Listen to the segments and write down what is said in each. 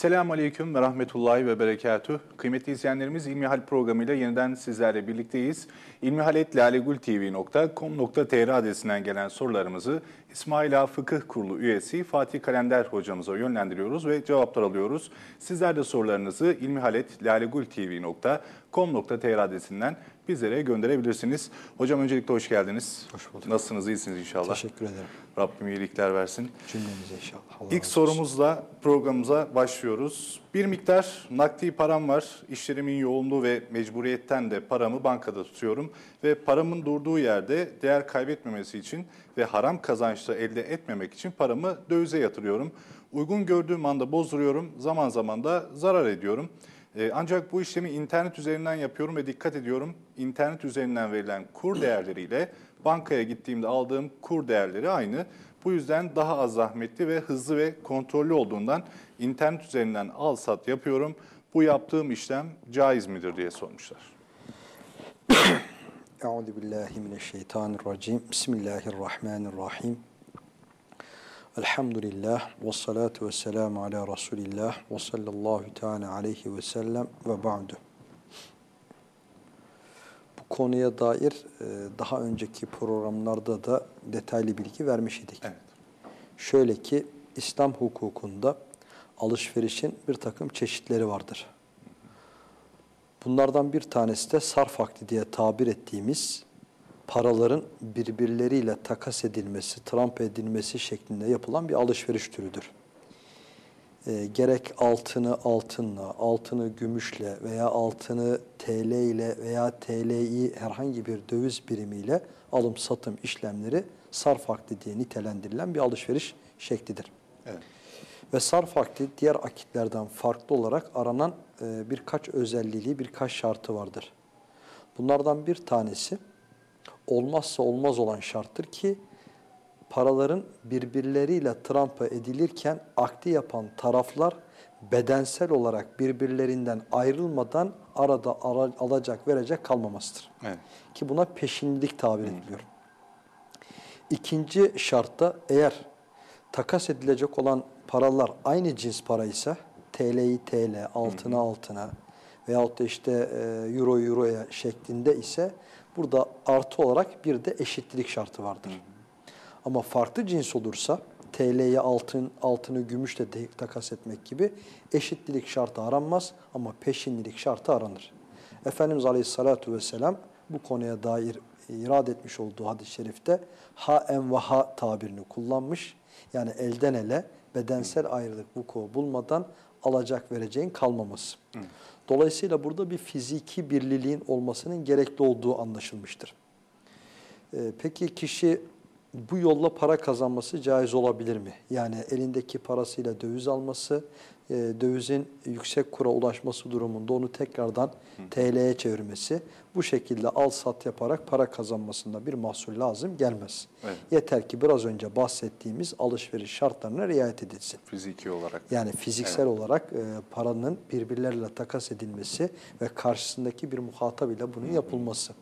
Esselamu Aleyküm ve Rahmetullahi ve Berekatüh. Kıymetli izleyenlerimiz İlmihal programıyla yeniden sizlerle birlikteyiz. ilmihaletlalegultv.com.tr adresinden gelen sorularımızı İsmaila Fıkıh Kurulu üyesi Fatih Kalender hocamıza yönlendiriyoruz ve cevaplar alıyoruz. Sizler de sorularınızı ilmihaletlalegultv.com.tr adresinden bizlere gönderebilirsiniz. Hocam öncelikle hoş geldiniz. Hoş bulduk. Nasılsınız, iyisiniz inşallah. Teşekkür ederim. Rabbim iyilikler versin. Cümlemize inşallah. Allah İlk olsun. sorumuzla programımıza başlıyoruz. Bir miktar nakdi param var. İşlerimin yoğunluğu ve mecburiyetten de paramı bankada tutuyorum. Ve paramın durduğu yerde değer kaybetmemesi için ve haram kazançla elde etmemek için paramı dövize yatırıyorum. Uygun gördüğüm anda bozduruyorum. Zaman zaman da zarar ediyorum. Ee, Ancak bu işlemi internet üzerinden yapıyorum ve dikkat ediyorum. İnternet üzerinden verilen kur değerleriyle bankaya gittiğimde aldığım kur değerleri aynı. Bu yüzden daha az zahmetli ve hızlı ve kontrollü olduğundan internet üzerinden al sat yapıyorum. Bu yaptığım işlem caiz midir diye sormuşlar. Euzu. Bismillahirrahmanirrahim. Elhamdülillah ve salatu ve selamu ala Resulillah ve sallallahu teala aleyhi ve sellem ve ba'du. Bu konuya dair e, daha önceki programlarda da detaylı bilgi vermiş idik. Evet. Şöyle ki İslam hukukunda alışverişin bir takım çeşitleri vardır. Bunlardan bir tanesi de sarf akdi diye tabir ettiğimiz paraların birbirleriyle takas edilmesi, tramp edilmesi şeklinde yapılan bir alışveriş türüdür. E, gerek altını altınla, altını gümüşle veya altını TL ile veya TL'yi herhangi bir döviz birimiyle alım satım işlemleri sarf akdi diye nitelendirilen bir alışveriş şeklidir. Evet. Ve sarf akdi diğer akitlerden farklı olarak aranan e, birkaç özelliği, birkaç şartı vardır. Bunlardan bir tanesi olmazsa olmaz olan şarttır ki paraların birbirleriyle trampa edilirken akdi yapan taraflar bedensel olarak birbirlerinden ayrılmadan arada ara- alacak verecek kalmamasıdır. Evet. Ki buna peşinlilik tabir ediliyor. İkinci şartta eğer takas edilecek olan paralar aynı cins para ise TL'yi TL, altına altına veyahut da işte e, euro euroya şeklinde ise burada artı olarak bir de eşitlik şartı vardır. Ama farklı cins olursa TL'ye altın, altını gümüşle takas etmek gibi eşitlilik şartı aranmaz ama peşinlilik şartı aranır. Efendimiz Aleyhisselatü Vesselam bu konuya dair irad etmiş olduğu hadis-i şerifte ha en ve ha tabirini kullanmış. Yani elden ele bedensel ayrılık vuku bulmadan alacak vereceğin kalmaması. Dolayısıyla burada bir fiziki birliliğin olmasının gerekli olduğu anlaşılmıştır. Ee, peki kişi bu yolla para kazanması caiz olabilir mi? Yani elindeki parasıyla döviz alması, e, dövizin yüksek kura ulaşması durumunda onu tekrardan TL'ye çevirmesi, bu şekilde al sat yaparak para kazanmasında bir mahsur lazım gelmez. Evet. Yeter ki biraz önce bahsettiğimiz alışveriş şartlarına riayet edilsin. Fiziki olarak. Yani fiziksel olarak e, paranın birbirleriyle takas edilmesi ve karşısındaki bir muhatap ile bunun yapılması.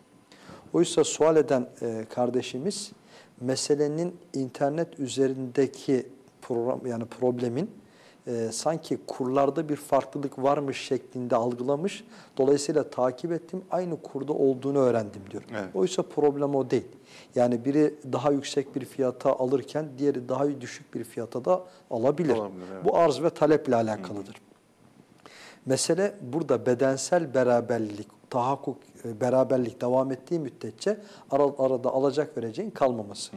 Oysa sual eden e, kardeşimiz meselenin internet üzerindeki program yani problemin e, sanki kurlarda bir farklılık varmış şeklinde algılamış. Dolayısıyla takip ettim aynı kurda olduğunu öğrendim diyor. Evet. Oysa problem o değil. Yani biri daha yüksek bir fiyata alırken diğeri daha düşük bir fiyata da alabilir. Olabilir, evet. Bu arz ve taleple alakalıdır. Mesele burada bedensel beraberlik, tahakkuk, e, beraberlik devam ettiği müddetçe ara- arada alacak vereceğin kalmaması.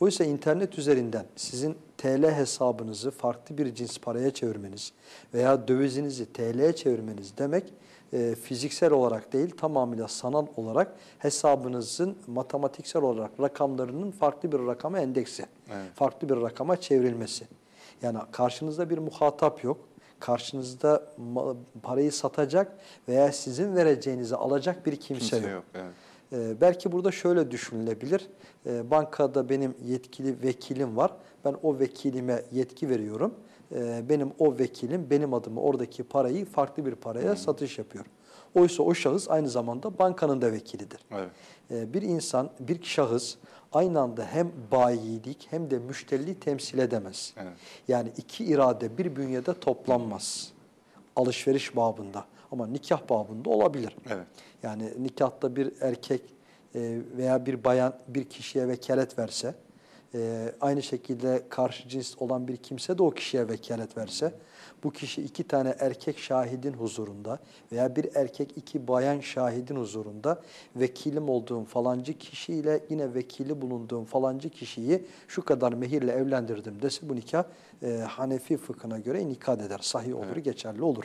Oysa internet üzerinden sizin TL hesabınızı farklı bir cins paraya çevirmeniz veya dövizinizi TL'ye çevirmeniz demek e, fiziksel olarak değil tamamıyla sanal olarak hesabınızın matematiksel olarak rakamlarının farklı bir rakama endeksi, Evet. farklı bir rakama çevrilmesi. Yani karşınızda bir muhatap yok. Karşınızda parayı satacak veya sizin vereceğinizi alacak bir kimse, Kimse yok. yok. Evet. Ee, belki burada şöyle düşünülebilir. Ee, bankada benim yetkili vekilim var. Ben o vekilime yetki veriyorum. Ee, benim o vekilim benim adıma oradaki parayı farklı bir paraya satış yapıyor. Oysa o şahıs aynı zamanda bankanın da vekilidir. Evet. Ee, bir insan, bir şahıs aynı anda hem bayilik hem de müşteriliği temsil edemez. Evet. Yani iki irade bir bünyede toplanmaz. Alışveriş babında ama nikah babında olabilir. Evet. Yani nikahta bir erkek e, veya bir bayan bir kişiye vekalet verse, e, aynı şekilde karşı cins olan bir kimse de o kişiye vekalet verse, bu kişi iki tane erkek şahidin huzurunda veya bir erkek iki bayan şahidin huzurunda vekilim olduğum falancı kişiyle yine vekili bulunduğum falancı kişiyi şu kadar mehirle evlendirdim dese bu nikah e, Hanefi fıkhına göre nikah eder, sahih olur, geçerli olur.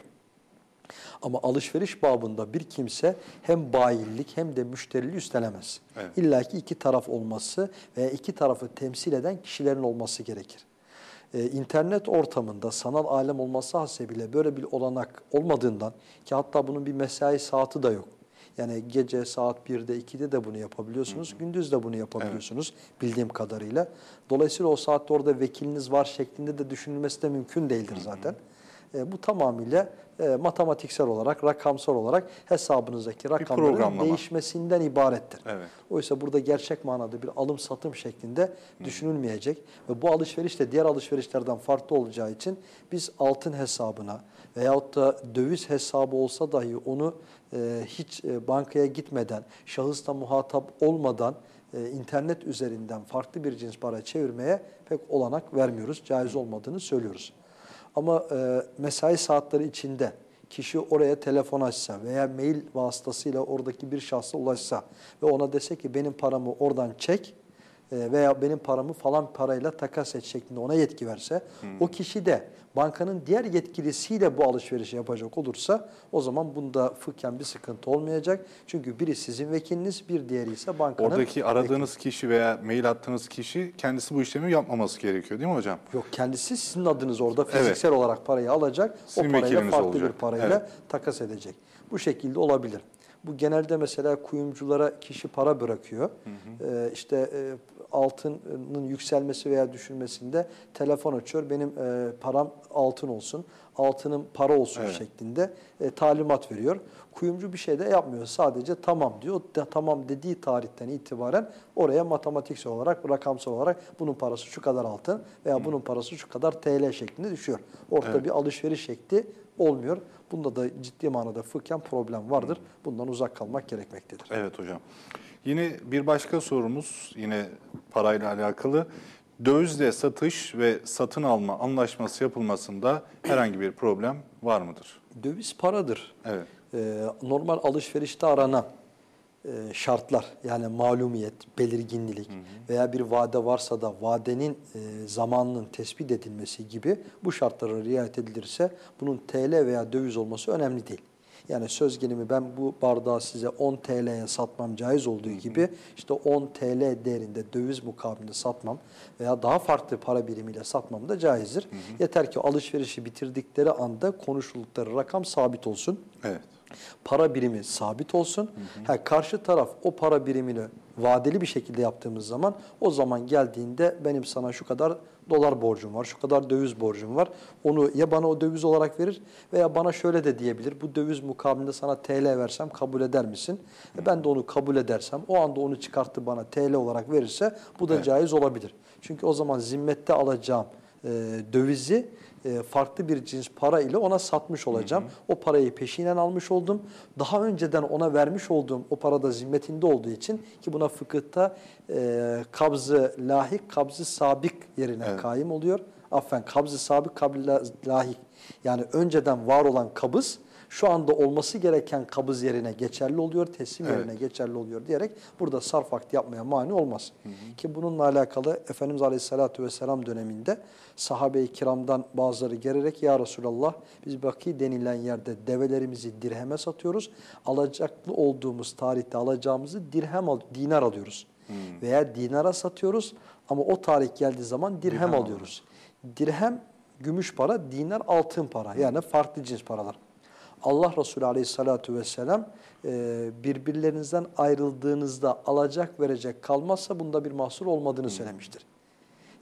Ama alışveriş babında bir kimse hem bayillik hem de müşteriliği üstlenemez. Evet. İlla ki iki taraf olması veya iki tarafı temsil eden kişilerin olması gerekir. Ee, internet ortamında sanal alem olması hasebiyle böyle bir olanak olmadığından ki hatta bunun bir mesai saati de yok. Yani gece saat 1'de 2'de de bunu yapabiliyorsunuz. Gündüz de bunu yapabiliyorsunuz bildiğim kadarıyla. Dolayısıyla o saatte orada vekiliniz var şeklinde de düşünülmesi de mümkün değildir zaten. E, bu tamamıyla e, matematiksel olarak, rakamsal olarak hesabınızdaki rakamların değişmesinden ibarettir. Evet. Oysa burada gerçek manada bir alım satım şeklinde düşünülmeyecek ve bu alışveriş de diğer alışverişlerden farklı olacağı için biz altın hesabına veyahut da döviz hesabı olsa dahi onu e, hiç e, bankaya gitmeden, şahısla muhatap olmadan e, internet üzerinden farklı bir cins para çevirmeye pek olanak vermiyoruz. Caiz olmadığını söylüyoruz. Ama e, mesai saatleri içinde kişi oraya telefon açsa veya mail vasıtasıyla oradaki bir şahsa ulaşsa ve ona dese ki benim paramı oradan çek veya benim paramı falan parayla takas et şeklinde ona yetki verse o kişi de bankanın diğer yetkilisiyle bu alışverişi yapacak olursa o zaman bunda fıkhen bir sıkıntı olmayacak. Çünkü biri sizin vekiliniz bir diğeri ise bankanın Oradaki aradığınız kişi veya mail attığınız kişi kendisi bu işlemi yapmaması gerekiyor değil mi hocam? Yok kendisi sizin adınız orada fiziksel olarak parayı alacak. Sizin o parayla farklı bir olacak. parayla Evet. takas edecek. Bu şekilde olabilir. Bu genelde mesela kuyumculara kişi para bırakıyor. Ee, işte e, altının yükselmesi veya düşürmesinde telefon açıyor. Benim e, param altın olsun, altının para olsun Evet. şeklinde e, talimat veriyor. Kuyumcu bir şey de yapmıyor. Sadece tamam diyor. De, tamam dediği tarihten itibaren oraya matematiksel olarak, rakamsal olarak bunun parası şu kadar altın veya bunun parası şu kadar TL şeklinde düşüyor. Ortada Evet. bir alışveriş şekli olmuyor. Bunda da ciddi manada fıkhen problem vardır. Bundan uzak kalmak gerekmektedir. Evet hocam. Yine bir başka sorumuz yine parayla alakalı. Dövizle satış ve satın alma anlaşması yapılmasında herhangi bir problem var mıdır? Döviz paradır. Evet. Ee, normal alışverişte aranan e, şartlar yani malumiyet, belirginlik veya bir vade varsa da vadenin e, zamanının tespit edilmesi gibi bu şartlara riayet edilirse bunun TL veya döviz olması önemli değil. Yani söz gelimi ben bu bardağı size 10 TL'ye satmam caiz olduğu gibi işte 10 TL değerinde döviz mukabilinde satmam veya daha farklı para birimiyle satmam da caizdir. Yeter ki alışverişi bitirdikleri anda konuşuldukları rakam sabit olsun Evet. para birimi sabit olsun. Ha, karşı taraf o para birimini vadeli bir şekilde yaptığımız zaman o zaman geldiğinde benim sana şu kadar dolar borcum var, şu kadar döviz borcum var. Onu ya bana o döviz olarak verir veya bana şöyle de diyebilir. Bu döviz mukabilinde sana TL versem kabul eder misin? E ben de onu kabul edersem o anda onu çıkarttı bana TL olarak verirse bu da Evet. caiz olabilir. Çünkü o zaman zimmette alacağım e, dövizi e, farklı bir cins para ile ona satmış olacağım. O parayı peşinen almış oldum. Daha önceden ona vermiş olduğum o parada zimmetinde olduğu için ki buna fıkıhta e, kabzı lahik, kabzı sabik yerine Evet. kaim oluyor. Affen kabzı sabik, kabzı lahik. Yani önceden var olan kabız şu anda olması gereken kabız yerine geçerli oluyor, teslim Evet. yerine geçerli oluyor diyerek burada sarf vakti yapmaya mani olmaz. Ki bununla alakalı Efendimiz Aleyhisselatü Vesselam döneminde sahabe-i kiramdan bazıları gelerek Ya Resulallah biz baki denilen yerde develerimizi dirheme satıyoruz. Alacaklı olduğumuz tarihte alacağımızı dirhem al, dinar alıyoruz. Veya dinara satıyoruz ama o tarih geldiği zaman dirhem, Dirhem alıyoruz. Dirhem gümüş para, dinar altın para. Yani farklı cins paralar. Allah Resulü Aleyhisselatü Vesselam e, birbirlerinizden ayrıldığınızda alacak verecek kalmazsa bunda bir mahsur olmadığını söylemiştir.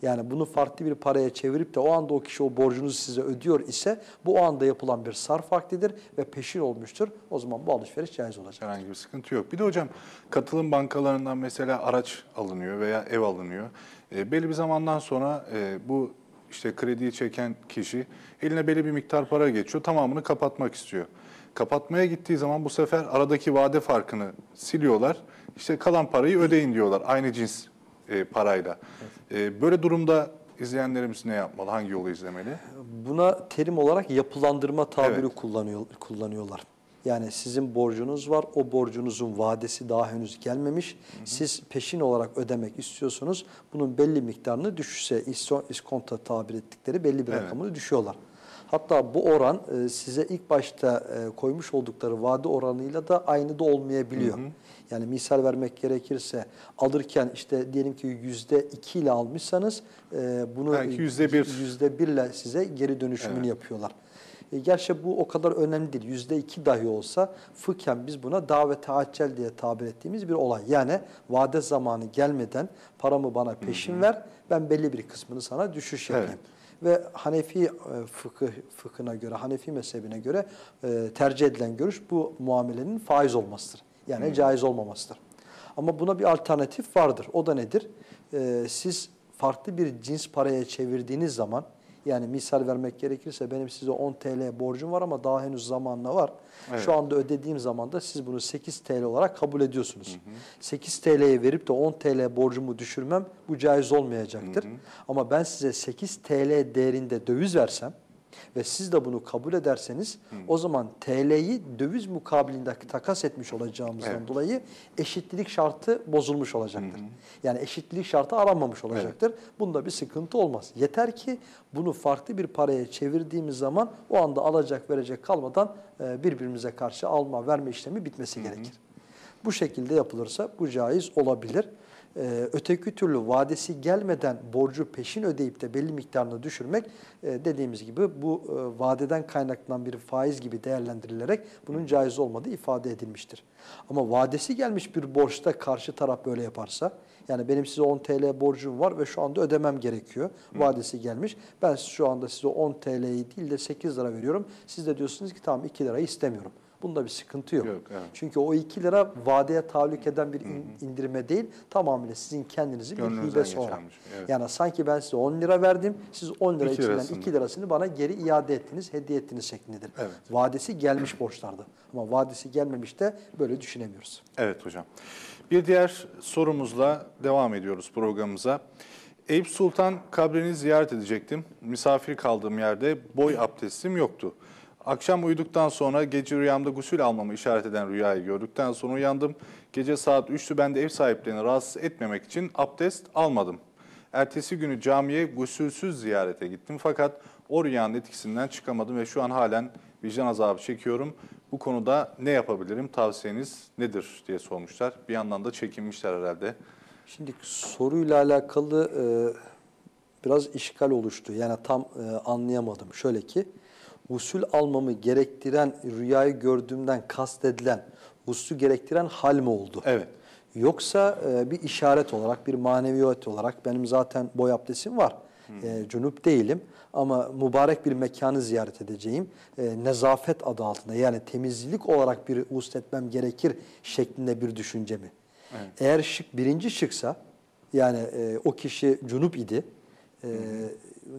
Yani bunu farklı bir paraya çevirip de o anda o kişi o borcunuzu size ödüyor ise bu o anda yapılan bir sarf akdidir ve peşin olmuştur. O zaman bu alışveriş caiz olacak. Herhangi bir sıkıntı yok. Bir de hocam katılım bankalarından mesela araç alınıyor veya ev alınıyor. E, belli bir zamandan sonra e, bu işte krediyi çeken kişi eline belli bir miktar para geçiyor. Tamamını kapatmak istiyor. Kapatmaya gittiği zaman bu sefer aradaki vade farkını siliyorlar. İşte kalan parayı ödeyin diyorlar aynı cins e, parayla. E, böyle durumda izleyenlerimiz ne yapmalı? Hangi yolu izlemeli? Buna terim olarak yapılandırma tabiri Evet. kullanıyor, kullanıyorlar. Yani sizin borcunuz var, o borcunuzun vadesi daha henüz gelmemiş. Siz peşin olarak ödemek istiyorsunuz. Bunun belli miktarını düşüşse, isto- iskonto tabir ettikleri belli bir Evet. rakamını düşüyorlar. Hatta bu oran e, size ilk başta e, koymuş oldukları vade oranıyla da aynı da olmayabiliyor. Yani misal vermek gerekirse alırken işte diyelim ki yüzde iki ile almışsanız e, bunu Belki yüzde bir. birle size geri dönüşümünü Evet. yapıyorlar. E, gerçi bu o kadar önemli değil. Yüzde iki dahi olsa fıkhen biz buna davet taaccel diye tabir ettiğimiz bir olay. Yani vade zamanı gelmeden paramı bana peşin ver, ben belli bir kısmını sana düşüş Evet. yapayım. Ve Hanefi e, fıkıh, fıkhına göre, Hanefi mezhebine göre e, tercih edilen görüş bu muamelenin faiz olmasıdır. Yani caiz olmamasıdır. Ama buna bir alternatif vardır. O da nedir? E, siz farklı bir cins paraya çevirdiğiniz zaman, yani misal vermek gerekirse benim size 10 TL borcum var ama daha henüz zamanla var. Evet. Şu anda ödediğim zaman da siz bunu 8 TL olarak kabul ediyorsunuz. 8 TL'ye verip de 10 TL borcumu düşürmem bu caiz olmayacaktır. Ama ben size 8 TL değerinde döviz versem ve siz de bunu kabul ederseniz o zaman TL'yi döviz mukabilinde takas etmiş olacağımızdan Evet. dolayı eşitlilik şartı bozulmuş olacaktır. Yani eşitlilik şartı aranmamış olacaktır. Bunda bir sıkıntı olmaz. Yeter ki bunu farklı bir paraya çevirdiğimiz zaman o anda alacak verecek kalmadan e, birbirimize karşı alma verme işlemi bitmesi gerekir. Bu şekilde yapılırsa bu caiz olabilir. Ee, öteki türlü vadesi gelmeden borcu peşin ödeyip de belli miktarını düşürmek e, dediğimiz gibi bu e, vadeden kaynaklanan bir faiz gibi değerlendirilerek bunun caiz olmadığı ifade edilmiştir. Ama vadesi gelmiş bir borçta karşı taraf böyle yaparsa yani benim size 10 TL borcum var ve şu anda ödemem gerekiyor. Vadesi gelmiş. Ben şu anda size 10 TL'yi değil de 8 lira veriyorum. Siz de diyorsunuz ki tamam 2 lirayı istemiyorum. Bunda bir sıkıntı yok. Yok, evet. Çünkü o 2 lira vadeye tahallük eden bir in- indirme değil, tamamıyla sizin kendinizin bir hibesi geçermiş, evet. Yani sanki ben size 10 lira verdim, siz 10 lira İki içinden lirasını. 2 lirasını bana geri iade ettiniz, hediye ettiniz şeklindedir. Evet. Vadesi gelmiş borçlardı. Ama vadesi gelmemiş de böyle düşünemiyoruz. Evet hocam. Bir diğer sorumuzla devam ediyoruz programımıza. Eyüp Sultan kabrini ziyaret edecektim. Misafir kaldığım yerde boy abdestim yoktu. Akşam uyuduktan sonra gece rüyamda gusül almamı işaret eden rüyayı gördükten sonra uyandım. Gece saat 3'tü ben de ev sahiplerini rahatsız etmemek için abdest almadım. Ertesi günü camiye gusülsüz ziyarete gittim fakat o rüyanın etkisinden çıkamadım ve şu an halen vicdan azabı çekiyorum. Bu konuda ne yapabilirim? Tavsiyeniz nedir diye sormuşlar. Bir yandan da çekinmişler herhalde. Şimdi soruyla alakalı e, biraz işgal oluştu. Yani tam e, anlayamadım. Şöyle ki, usul almamı gerektiren, rüyayı gördüğümden kastedilen, usulü gerektiren hal mi oldu? Evet. Yoksa e, bir işaret olarak, bir maneviyat olarak benim zaten boy abdestim var. E, cunup değilim ama mübarek bir mekanı ziyaret edeceğim. E, nezafet adı altında yani temizlik olarak bir etmem gerekir şeklinde bir düşünce mi? Eğer şık birinci şıksa yani e, o kişi cunup idi, e,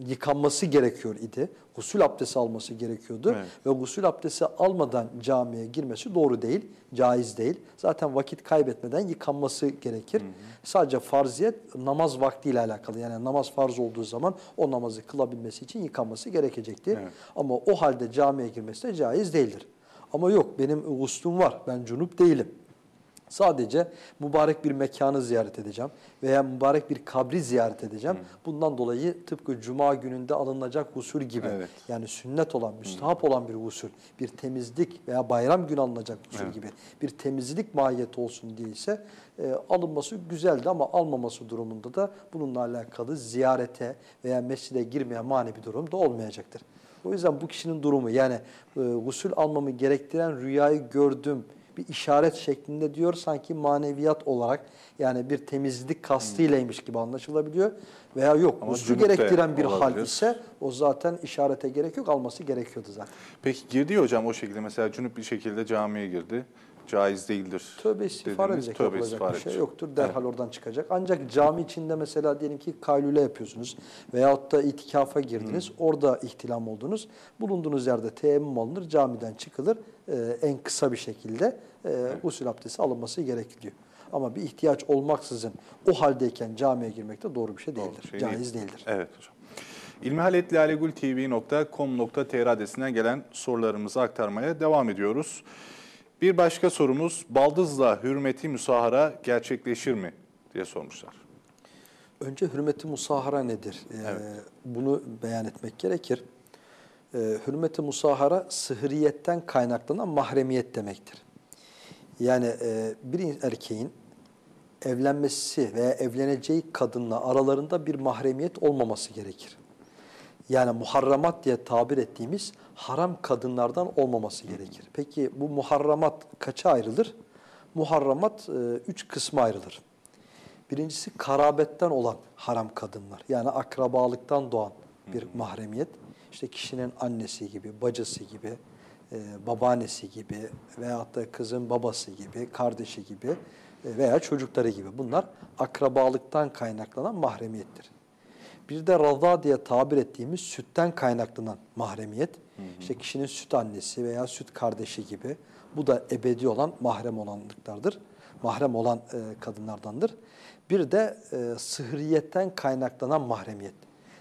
yıkanması gerekiyor idi, gusül abdesti alması gerekiyordu Evet. ve gusül abdesti almadan camiye girmesi doğru değil, caiz değil. Zaten vakit kaybetmeden yıkanması gerekir. Sadece farziyet namaz vaktiyle alakalı. Yani namaz farz olduğu zaman o namazı kılabilmesi için yıkanması gerekecekti. Evet. Ama o halde camiye girmesi de caiz değildir. Ama yok benim guslüm var, ben cunup değilim. Sadece mübarek bir mekanı ziyaret edeceğim veya mübarek bir kabri ziyaret edeceğim. Bundan dolayı tıpkı cuma gününde alınacak usul gibi Evet. yani sünnet olan, müstahap olan bir usul, bir temizlik veya bayram günü alınacak usul Evet. gibi bir temizlik mahiyeti olsun diye ise e, alınması güzeldi ama almaması durumunda da bununla alakalı ziyarete veya mescide girmeye mani bir durum da olmayacaktır. O yüzden bu kişinin durumu yani e, gusül almamı gerektiren rüyayı gördüm bir işaret şeklinde diyor sanki maneviyat olarak yani bir temizlik kastıylaymış gibi anlaşılabiliyor veya yok Ama gusül cünüp de gerektiren bir hal olabilir. ise o zaten işarete gerek yok alması gerekiyordu zaten. Peki girdi ya hocam o şekilde mesela cünüp bir şekilde camiye girdi. Caiz değildir. Tövbe istiğfar edecek, Tövbe istiğfar bir şey edecek. yoktur. Derhal oradan çıkacak. Ancak cami içinde mesela diyelim ki kaylule yapıyorsunuz veyahut da itikafa girdiniz. Orada ihtilam oldunuz. Bulunduğunuz yerde teyemmüm alınır, camiden çıkılır. Ee, en kısa bir şekilde e, gusül abdesti alınması gerekiliyor. Ama bir ihtiyaç olmaksızın o haldeyken camiye girmek de doğru bir şey Doğru, değildir. şey Caiz değil. değildir. Evet hocam. ilmihaletlalegultv.com.tr adresinden gelen sorularımızı aktarmaya devam ediyoruz. Bir başka sorumuz baldızla hürmeti müsahara gerçekleşir mi diye sormuşlar. Önce hürmeti musahara nedir? Ee, Evet. Bunu beyan etmek gerekir. Ee, hürmeti musahara sıhriyetten kaynaklanan mahremiyet demektir. Yani e, bir erkeğin evlenmesi veya evleneceği kadınla aralarında bir mahremiyet olmaması gerekir. Yani muharramat diye tabir ettiğimiz haram kadınlardan olmaması gerekir. Peki bu muharramat kaça ayrılır? Muharramat e, üç kısma ayrılır. Birincisi karabetten olan haram kadınlar. Yani akrabalıktan doğan bir mahremiyet. İşte kişinin annesi gibi, bacısı gibi, e, babaannesi gibi veyahut da kızın babası gibi, kardeşi gibi e, veya çocukları gibi. Bunlar akrabalıktan kaynaklanan mahremiyettir. Bir de raza diye tabir ettiğimiz sütten kaynaklanan mahremiyet. İşte kişinin süt annesi veya süt kardeşi gibi. Bu da ebedi olan mahrem olanlıklardır. Mahrem olan e, kadınlardandır. Bir de e, sıhriyetten kaynaklanan mahremiyet.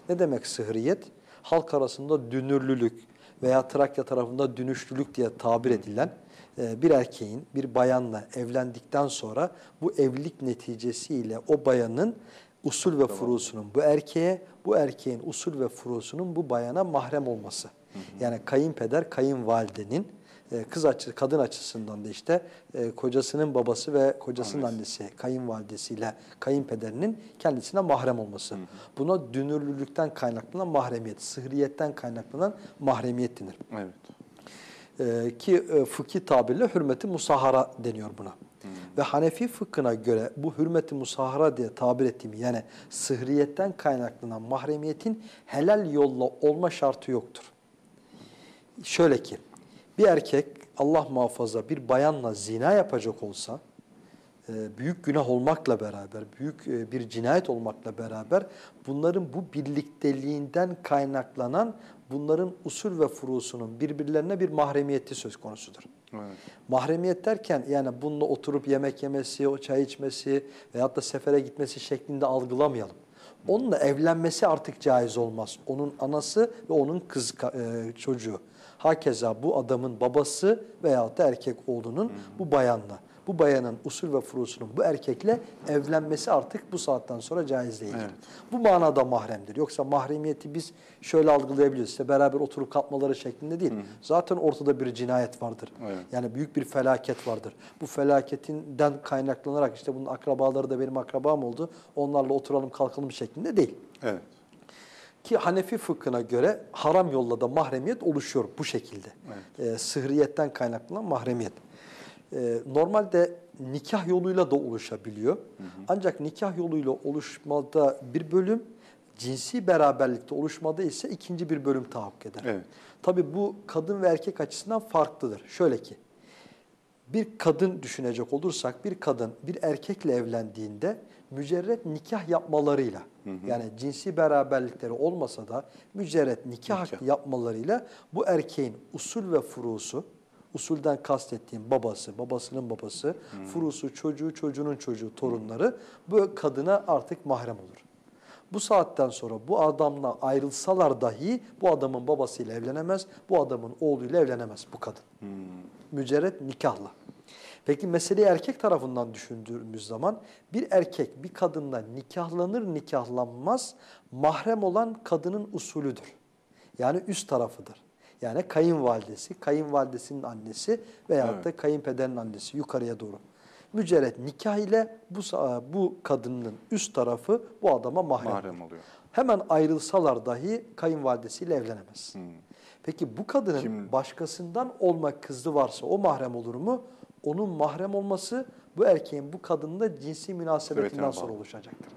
Ne demek sıhriyet? Halk arasında dünürlülük veya Trakya tarafında dünüşlülük diye tabir edilen e, bir erkeğin bir bayanla evlendikten sonra bu evlilik neticesiyle o bayanın usul ve furusunun bu erkeğe, bu erkeğin usul ve furusunun bu bayana mahrem olması. Yani kayınpeder, kayınvalidenin e, kız açı, kadın açısından da işte e, kocasının babası ve kocasının annesi, kayınvalidesiyle kayınpederinin kendisine mahrem olması. Buna dünürlülükten kaynaklanan mahremiyet, sıhriyetten kaynaklanan mahremiyet denir. Evet. Ee, ki e, fıkhi tabirle hürmeti musahara deniyor buna. Ve Hanefi fıkhına göre bu hürmeti musahara diye tabir ettiğim yani sıhriyetten kaynaklanan mahremiyetin helal yolla olma şartı yoktur. Şöyle ki bir erkek Allah muhafaza bir bayanla zina yapacak olsa e, büyük günah olmakla beraber, büyük e, bir cinayet olmakla beraber bunların bu birlikteliğinden kaynaklanan bunların usul ve furusunun birbirlerine bir mahremiyeti söz konusudur. Evet. Mahremiyet derken yani bununla oturup yemek yemesi, o çay içmesi veyahut da sefere gitmesi şeklinde algılamayalım. Onunla evlenmesi artık caiz olmaz. Onun anası ve onun kız e, çocuğu. Hakeza bu adamın babası veyahut da erkek oğlunun bu bayanla, bu bayanın usul ve furusunun bu erkekle evlenmesi artık bu saatten sonra caiz değildir. Evet. Bu manada mahremdir. Yoksa mahremiyeti biz şöyle algılayabiliyoruz. İşte beraber oturup kalkmaları şeklinde değil. Zaten ortada bir cinayet vardır. Evet. Yani büyük bir felaket vardır. Bu felaketinden kaynaklanarak işte bunun akrabaları da benim akrabam oldu. Onlarla oturalım kalkalım şeklinde değil. Evet. Ki Hanefi fıkhına göre haram yolla da mahremiyet oluşuyor bu şekilde. Ee, sıhriyetten kaynaklanan mahremiyet. Ee, normalde nikah yoluyla da oluşabiliyor. Ancak nikah yoluyla oluşmada bir bölüm, cinsi beraberlikte oluşmada ise ikinci bir bölüm tahakkuk eder. Evet. Tabii bu kadın ve erkek açısından farklıdır. Şöyle ki, bir kadın düşünecek olursak bir kadın bir erkekle evlendiğinde mücerret nikah yapmalarıyla yani cinsi beraberlikleri olmasa da mücerret nikah, Nikah. yapmalarıyla bu erkeğin usul ve furusu usulden kastettiğim babası, babasının babası, furusu, çocuğu, çocuğunun çocuğu, torunları bu kadına artık mahrem olur. Bu saatten sonra bu adamla ayrılsalar dahi bu adamın babasıyla evlenemez, bu adamın oğluyla evlenemez bu kadın. Mücerret nikahla. Peki meseleyi erkek tarafından düşündüğümüz zaman bir erkek bir kadınla nikahlanır nikahlanmaz mahrem olan kadının usulüdür. Yani üst tarafıdır. Yani kayınvalidesi, kayınvalidesinin annesi veyahut da kayınpederin annesi yukarıya doğru. Mücerret nikah ile bu, bu kadının üst tarafı bu adama mahrem. Mahrem oluyor. Hemen ayrılsalar dahi kayınvalidesiyle evlenemez. Peki bu kadının Kim- başkasından olma kızı varsa o mahrem olur mu? onun mahrem olması bu erkeğin bu kadınla cinsi münasebetinden sonra oluşacaktır.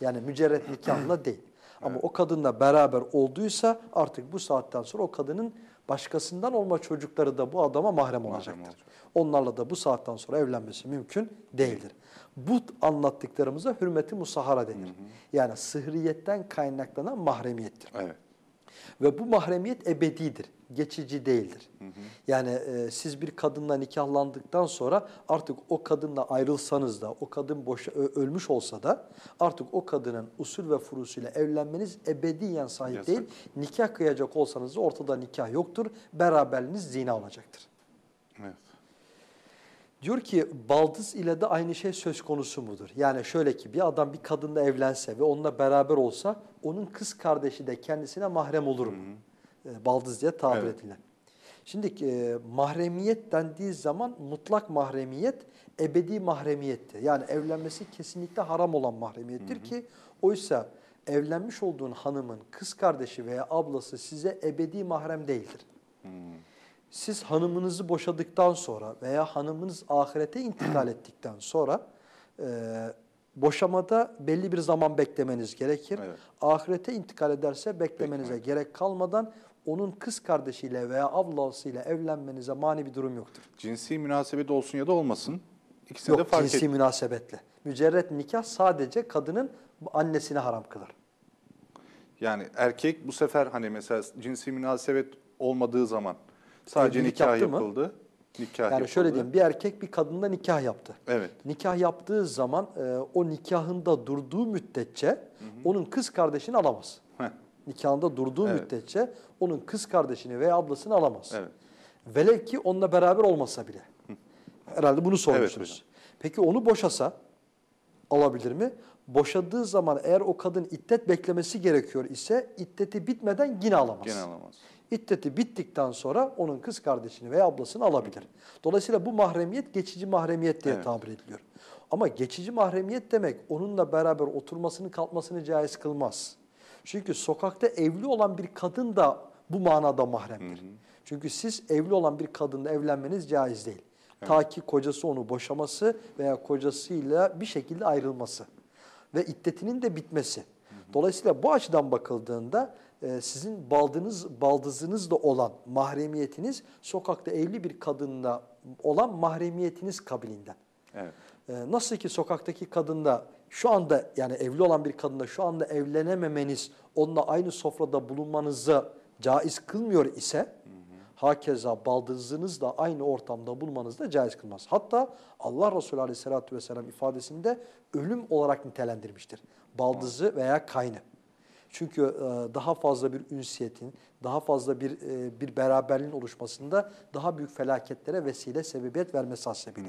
Yani mücerret nikahla değil. Ama o kadınla beraber olduysa artık bu saatten sonra o kadının başkasından olma çocukları da bu adama mahrem olacaktır. olacak. Onlarla da bu saatten sonra evlenmesi mümkün değildir. Bu anlattıklarımıza hürmeti musahara denir. Yani sıhriyetten kaynaklanan mahremiyettir. Evet. Ve bu mahremiyet ebedidir, geçici değildir. Yani e, siz bir kadınla nikahlandıktan sonra artık o kadınla ayrılsanız da, o kadın boşa, ölmüş olsa da artık o kadının usul ve furusuyla evlenmeniz ebediyen sahih Yasak. değil. Nikah kıyacak olsanız da ortada nikah yoktur, beraberliğiniz zina olacaktır. Evet. Diyor ki baldız ile de aynı şey söz konusu mudur? Yani şöyle ki bir adam bir kadınla evlense ve onunla beraber olsa onun kız kardeşi de kendisine mahrem olur mu? E, Baldız diye tabir Evet. edilen. Şimdi e, mahremiyet dendiği zaman mutlak mahremiyet ebedi mahremiyettir. Yani evlenmesi kesinlikle haram olan mahremiyettir ki oysa evlenmiş olduğun hanımın kız kardeşi veya ablası size ebedi mahrem değildir. Siz hanımınızı boşadıktan sonra veya hanımınız ahirete intikal ettikten sonra e, boşamada belli bir zaman beklemeniz gerekir. Evet. Ahirete intikal ederse beklemenize Beklemek. gerek kalmadan onun kız kardeşiyle veya ablasıyla evlenmenize mani bir durum yoktur. Cinsi münasebet olsun ya da olmasın. İkisine de Yok fark cinsi et. münasebetle. Mücerret nikah sadece kadının annesine haram kılar. Yani erkek bu sefer hani mesela cinsi münasebet olmadığı zaman sadece Evlilik nikah yaptı mı? yapıldı. Nikah Yani yapıldı. şöyle diyeyim bir erkek bir kadınla nikah yaptı. Evet. Nikah yaptığı zaman e, o nikahında durduğu müddetçe onun kız kardeşini alamaz. Heh. Nikahında durduğu Evet. müddetçe onun kız kardeşini veya ablasını alamaz. Evet. Velev ki onunla beraber olmasa bile. Herhalde bunu sormuşsunuz. hocam. Peki onu boşasa alabilir mi? Boşadığı zaman eğer o kadın iddet beklemesi gerekiyor ise iddeti bitmeden yine alamaz. Gene alamaz. İddeti bittikten sonra onun kız kardeşini veya ablasını alabilir. Dolayısıyla bu mahremiyet geçici mahremiyet diye Evet. tabir ediliyor. Ama geçici mahremiyet demek onunla beraber oturmasını kalkmasını caiz kılmaz. Çünkü sokakta evli olan bir kadın da bu manada mahremdir. Çünkü siz evli olan bir kadınla evlenmeniz caiz değil. Ta ki kocası onu boşaması veya kocasıyla bir şekilde ayrılması ve iddetinin de bitmesi. Dolayısıyla bu açıdan bakıldığında e, sizin baldınız, baldızınızla olan mahremiyetiniz sokakta evli bir kadınla olan mahremiyetiniz kabilinden. Evet. E, nasıl ki sokaktaki kadınla şu anda yani evli olan bir kadınla şu anda evlenememeniz onunla aynı sofrada bulunmanızı caiz kılmıyor ise hakeza baldızınız da aynı ortamda bulmanız da caiz kılmaz. Hatta Allah Resulü Aleyhisselatü Vesselam ifadesinde ölüm olarak nitelendirmiştir. Baldızı veya kaynı. Çünkü e, daha fazla bir ünsiyetin, daha fazla bir e, bir beraberliğin oluşmasında daha büyük felaketlere vesile sebebiyet vermesi hasebiyle.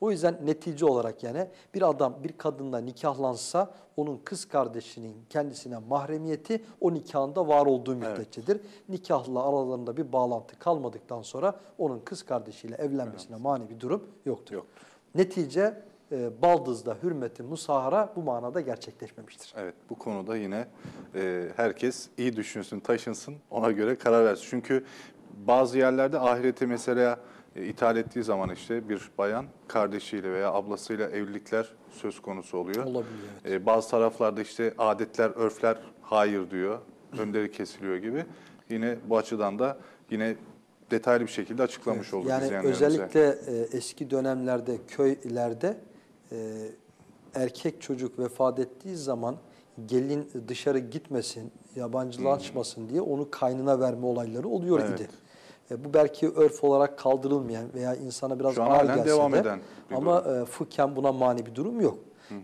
O yüzden netice olarak yani bir adam bir kadınla nikahlansa onun kız kardeşinin kendisine mahremiyeti o nikahında var olduğu müddetçedir. Nikahla aralarında bir bağlantı kalmadıktan sonra onun kız kardeşiyle evlenmesine mani bir durum yoktur. Yok. Netice e, baldızda hürmeti musahara bu manada gerçekleşmemiştir. Evet bu konuda yine e, herkes iyi düşünsün, taşınsın, ona göre karar versin. Çünkü bazı yerlerde ahireti mesela e, ithal ettiği zaman işte bir bayan kardeşiyle veya ablasıyla evlilikler söz konusu oluyor. Olabiliyor, E, bazı taraflarda işte adetler, örfler hayır diyor, önderi kesiliyor gibi. Yine bu açıdan da yine detaylı bir şekilde açıklamış olduk Yani özellikle e, eski dönemlerde köylerde e, erkek çocuk vefat ettiği zaman gelin dışarı gitmesin, yabancılaşmasın diye onu kaynına verme olayları oluyor Hmm. Evet. idi. E, bu belki örf olarak kaldırılmayan veya insana biraz Şu ağır gelse devam de eden ama e, fıkhen buna mani bir durum yok.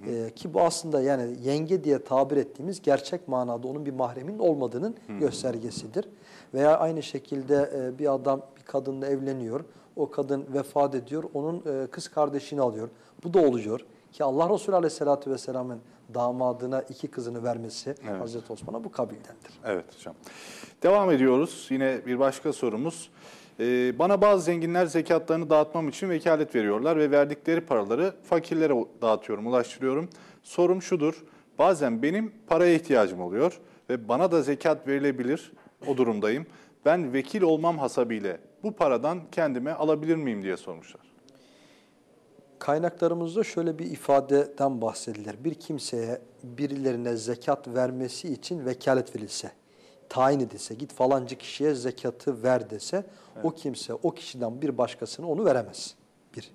E, ki bu aslında yani yenge diye tabir ettiğimiz gerçek manada onun bir mahremin olmadığının göstergesidir. Veya aynı şekilde e, bir adam bir kadınla evleniyor. O kadın vefat ediyor. Onun e, kız kardeşini alıyor. Bu da oluyor. Ki Allah Resulü Aleyhisselatü Vesselam'ın damadına iki kızını vermesi Evet. Hazreti Osman'a bu kabildendir. Evet hocam. Devam ediyoruz. Yine bir başka sorumuz. Ee, bana bazı zenginler zekatlarını dağıtmam için vekalet veriyorlar ve verdikleri paraları fakirlere dağıtıyorum, ulaştırıyorum. Sorum şudur. Bazen benim paraya ihtiyacım oluyor ve bana da zekat verilebilir. O durumdayım. Ben vekil olmam hasabıyla bu paradan kendime alabilir miyim diye sormuşlar. Kaynaklarımızda şöyle bir ifadeden bahsedilir. Bir kimseye birilerine zekat vermesi için vekalet verilse, tayin edilse, git falancı kişiye zekatı ver dese, o kimse o kişiden bir başkasına onu veremez. Bir.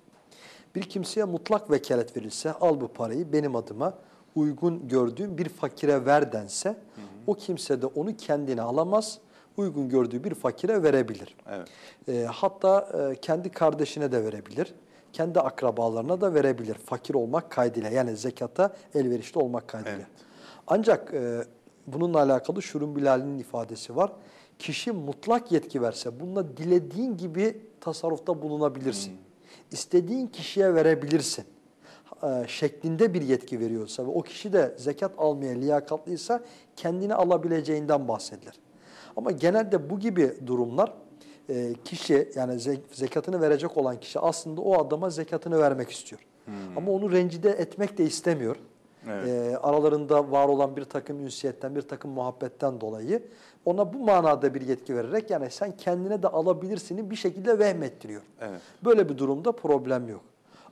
Bir kimseye mutlak vekalet verilse, al bu parayı benim adıma uygun gördüğüm bir fakire ver dense, o kimse de onu kendine alamaz, uygun gördüğü bir fakire verebilir. Evet. E, hatta e, kendi kardeşine de verebilir, kendi akrabalarına da verebilir fakir olmak kaydıyla yani zekata elverişli olmak kaydıyla. Evet. Ancak e, bununla alakalı Şurun Bilal'in ifadesi var. Kişi mutlak yetki verse bununla dilediğin gibi tasarrufta bulunabilirsin. İstediğin kişiye verebilirsin. E, şeklinde bir yetki veriyorsa ve o kişi de zekat almaya liyakatlıysa kendini alabileceğinden bahsedilir. Ama genelde bu gibi durumlar e, kişi yani ze- zekatını verecek olan kişi aslında o adama zekatını vermek istiyor. Ama onu rencide etmek de istemiyor. Evet. E, aralarında var olan bir takım ünsiyetten, bir takım muhabbetten dolayı ona bu manada bir yetki vererek yani sen kendine de alabilirsini bir şekilde vehmettiriyor. Evet. Böyle bir durumda problem yok.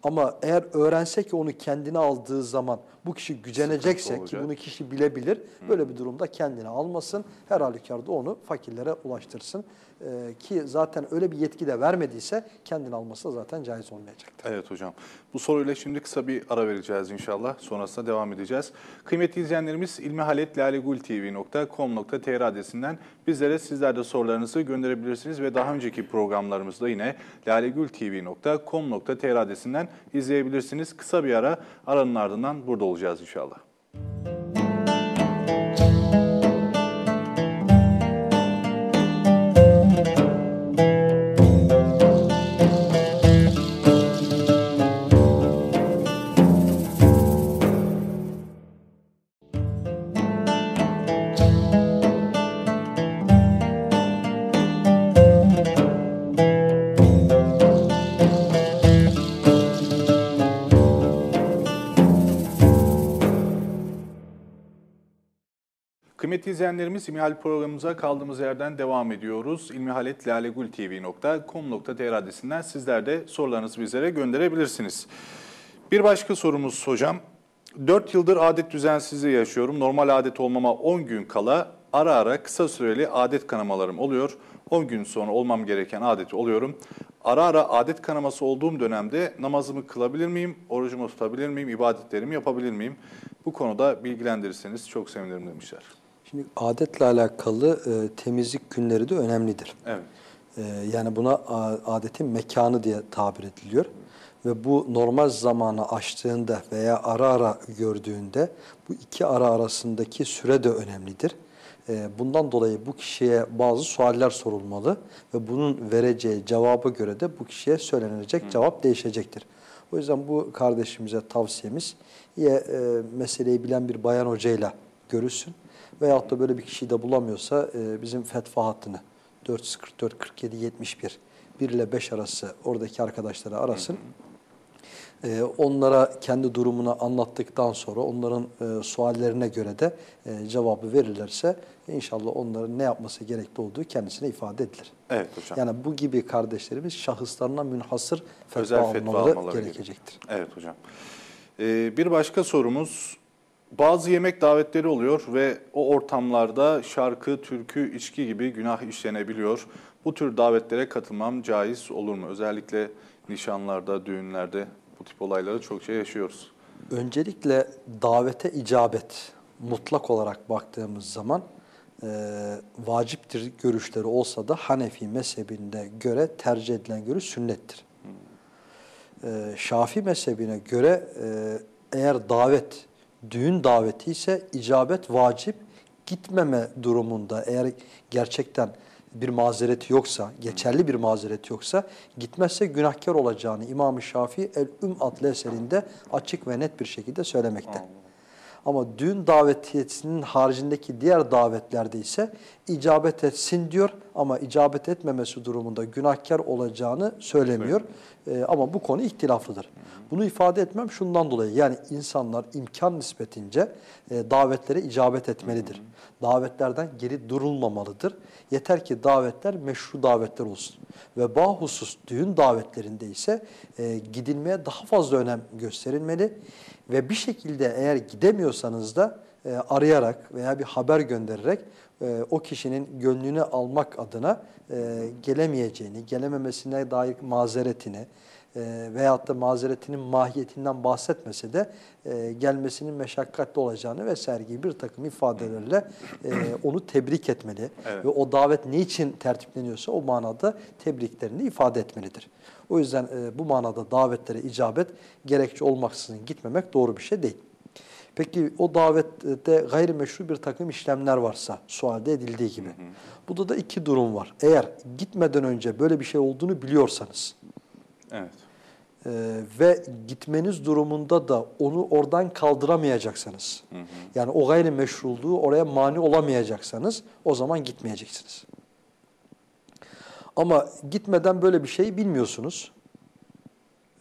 Ama eğer öğrense ki onu kendine aldığı zaman bu kişi gücenecekse ki bunu kişi bilebilir. Böyle bir durumda kendine almasın. Her halükarda onu fakirlere ulaştırsın. Ee, ki zaten öyle bir yetki de vermediyse kendine alması da zaten caiz olmayacaktır. Evet hocam. Bu soruyla şimdi kısa bir ara vereceğiz inşallah. Sonrasında devam edeceğiz. Kıymetli izleyenlerimiz ilmihaletlalegultv.com.tr adresinden bizlere sizler de sorularınızı gönderebilirsiniz ve daha önceki programlarımızda yine lalegultv.com.tr adresinden izleyebilirsiniz. Kısa bir ara aranın ardından burada olacağız inşallah. Kıymetli izleyenlerimiz İlmihal programımıza kaldığımız yerden devam ediyoruz. ilmihaletlalegultv.com.tr adresinden sizler de sorularınızı bizlere gönderebilirsiniz. Bir başka sorumuz hocam. 4 yıldır adet düzensizliği yaşıyorum. Normal adet olmama 10 gün kala ara ara kısa süreli adet kanamalarım oluyor. 10 gün sonra olmam gereken adeti oluyorum. Ara ara adet kanaması olduğum dönemde namazımı kılabilir miyim, orucumu tutabilir miyim, ibadetlerimi yapabilir miyim? Bu konuda bilgilendirirseniz çok sevinirim demişler. Şimdi adetle alakalı e, temizlik günleri de önemlidir. Evet. E, yani buna adetin mekanı diye tabir ediliyor. Ve bu normal zamanı aştığında veya ara ara gördüğünde bu iki ara arasındaki süre de önemlidir. E, bundan dolayı bu kişiye bazı sualler sorulmalı ve bunun vereceği cevaba göre de bu kişiye söylenecek cevap değişecektir. O yüzden bu kardeşimize tavsiyemiz ya e, meseleyi bilen bir bayan hocayla görüşsün veyahut da böyle bir kişiyi de bulamıyorsa e, bizim fetva hattını 444 47 71 1 ile 5 arası oradaki arkadaşları arasın. E, onlara kendi durumunu anlattıktan sonra onların e, suallerine göre de e, cevabı verirlerse inşallah onların ne yapması gerekli olduğu kendisine ifade edilir. Evet hocam. Yani bu gibi kardeşlerimiz şahıslarına münhasır fetva, Özel fetva almaları, almaları gerekecektir. Evet hocam. Ee, bir başka sorumuz. Bazı yemek davetleri oluyor ve o ortamlarda şarkı, türkü, içki gibi günah işlenebiliyor. Bu tür davetlere katılmam caiz olur mu? Özellikle nişanlarda, düğünlerde bu tip olayları çokça yaşıyoruz. Öncelikle davete icabet mutlak olarak baktığımız zaman e, vaciptir görüşleri olsa da Hanefi mezhebinde göre tercih edilen görüş sünnettir. E, Şafi mezhebine göre e, eğer davet düğün daveti ise icabet vacip gitmeme durumunda eğer gerçekten bir mazereti yoksa, geçerli bir mazereti yoksa gitmezse günahkar olacağını İmam-ı Şafii El-Üm adlı eserinde açık ve net bir şekilde söylemekte. Ama düğün davetiyesinin haricindeki diğer davetlerde ise icabet etsin diyor ama icabet etmemesi durumunda günahkar olacağını söylemiyor. E, ama bu konu ihtilaflıdır. Bunu ifade etmem şundan dolayı yani insanlar imkan nispetince e, davetlere icabet etmelidir. Davetlerden geri durulmamalıdır. Yeter ki davetler meşru davetler olsun. Ve bahusus düğün davetlerinde ise e, gidilmeye daha fazla önem gösterilmeli. Ve bir şekilde eğer gidemiyorsanız da e, arayarak veya bir haber göndererek e, o kişinin gönlünü almak adına e, gelemeyeceğini, gelememesine dair mazeretini e, veyahut da mazeretinin mahiyetinden bahsetmese de e, gelmesinin meşakkatli olacağını vesaire gibi bir takım ifadelerle e, onu tebrik etmeli. Evet. Ve o davet niçin tertipleniyorsa o manada tebriklerini ifade etmelidir. O yüzden e, bu manada davetlere icabet gerekçe olmaksızın gitmemek doğru bir şey değil. Peki o davette gayrimeşru bir takım işlemler varsa sualde edildiği gibi. Burada da iki durum var. Eğer gitmeden önce böyle bir şey olduğunu biliyorsanız Evet. e, ve gitmeniz durumunda da onu oradan kaldıramayacaksanız, yani o gayrimeşruluğu oraya mani olamayacaksanız o zaman gitmeyeceksiniz. Ama gitmeden böyle bir şey bilmiyorsunuz.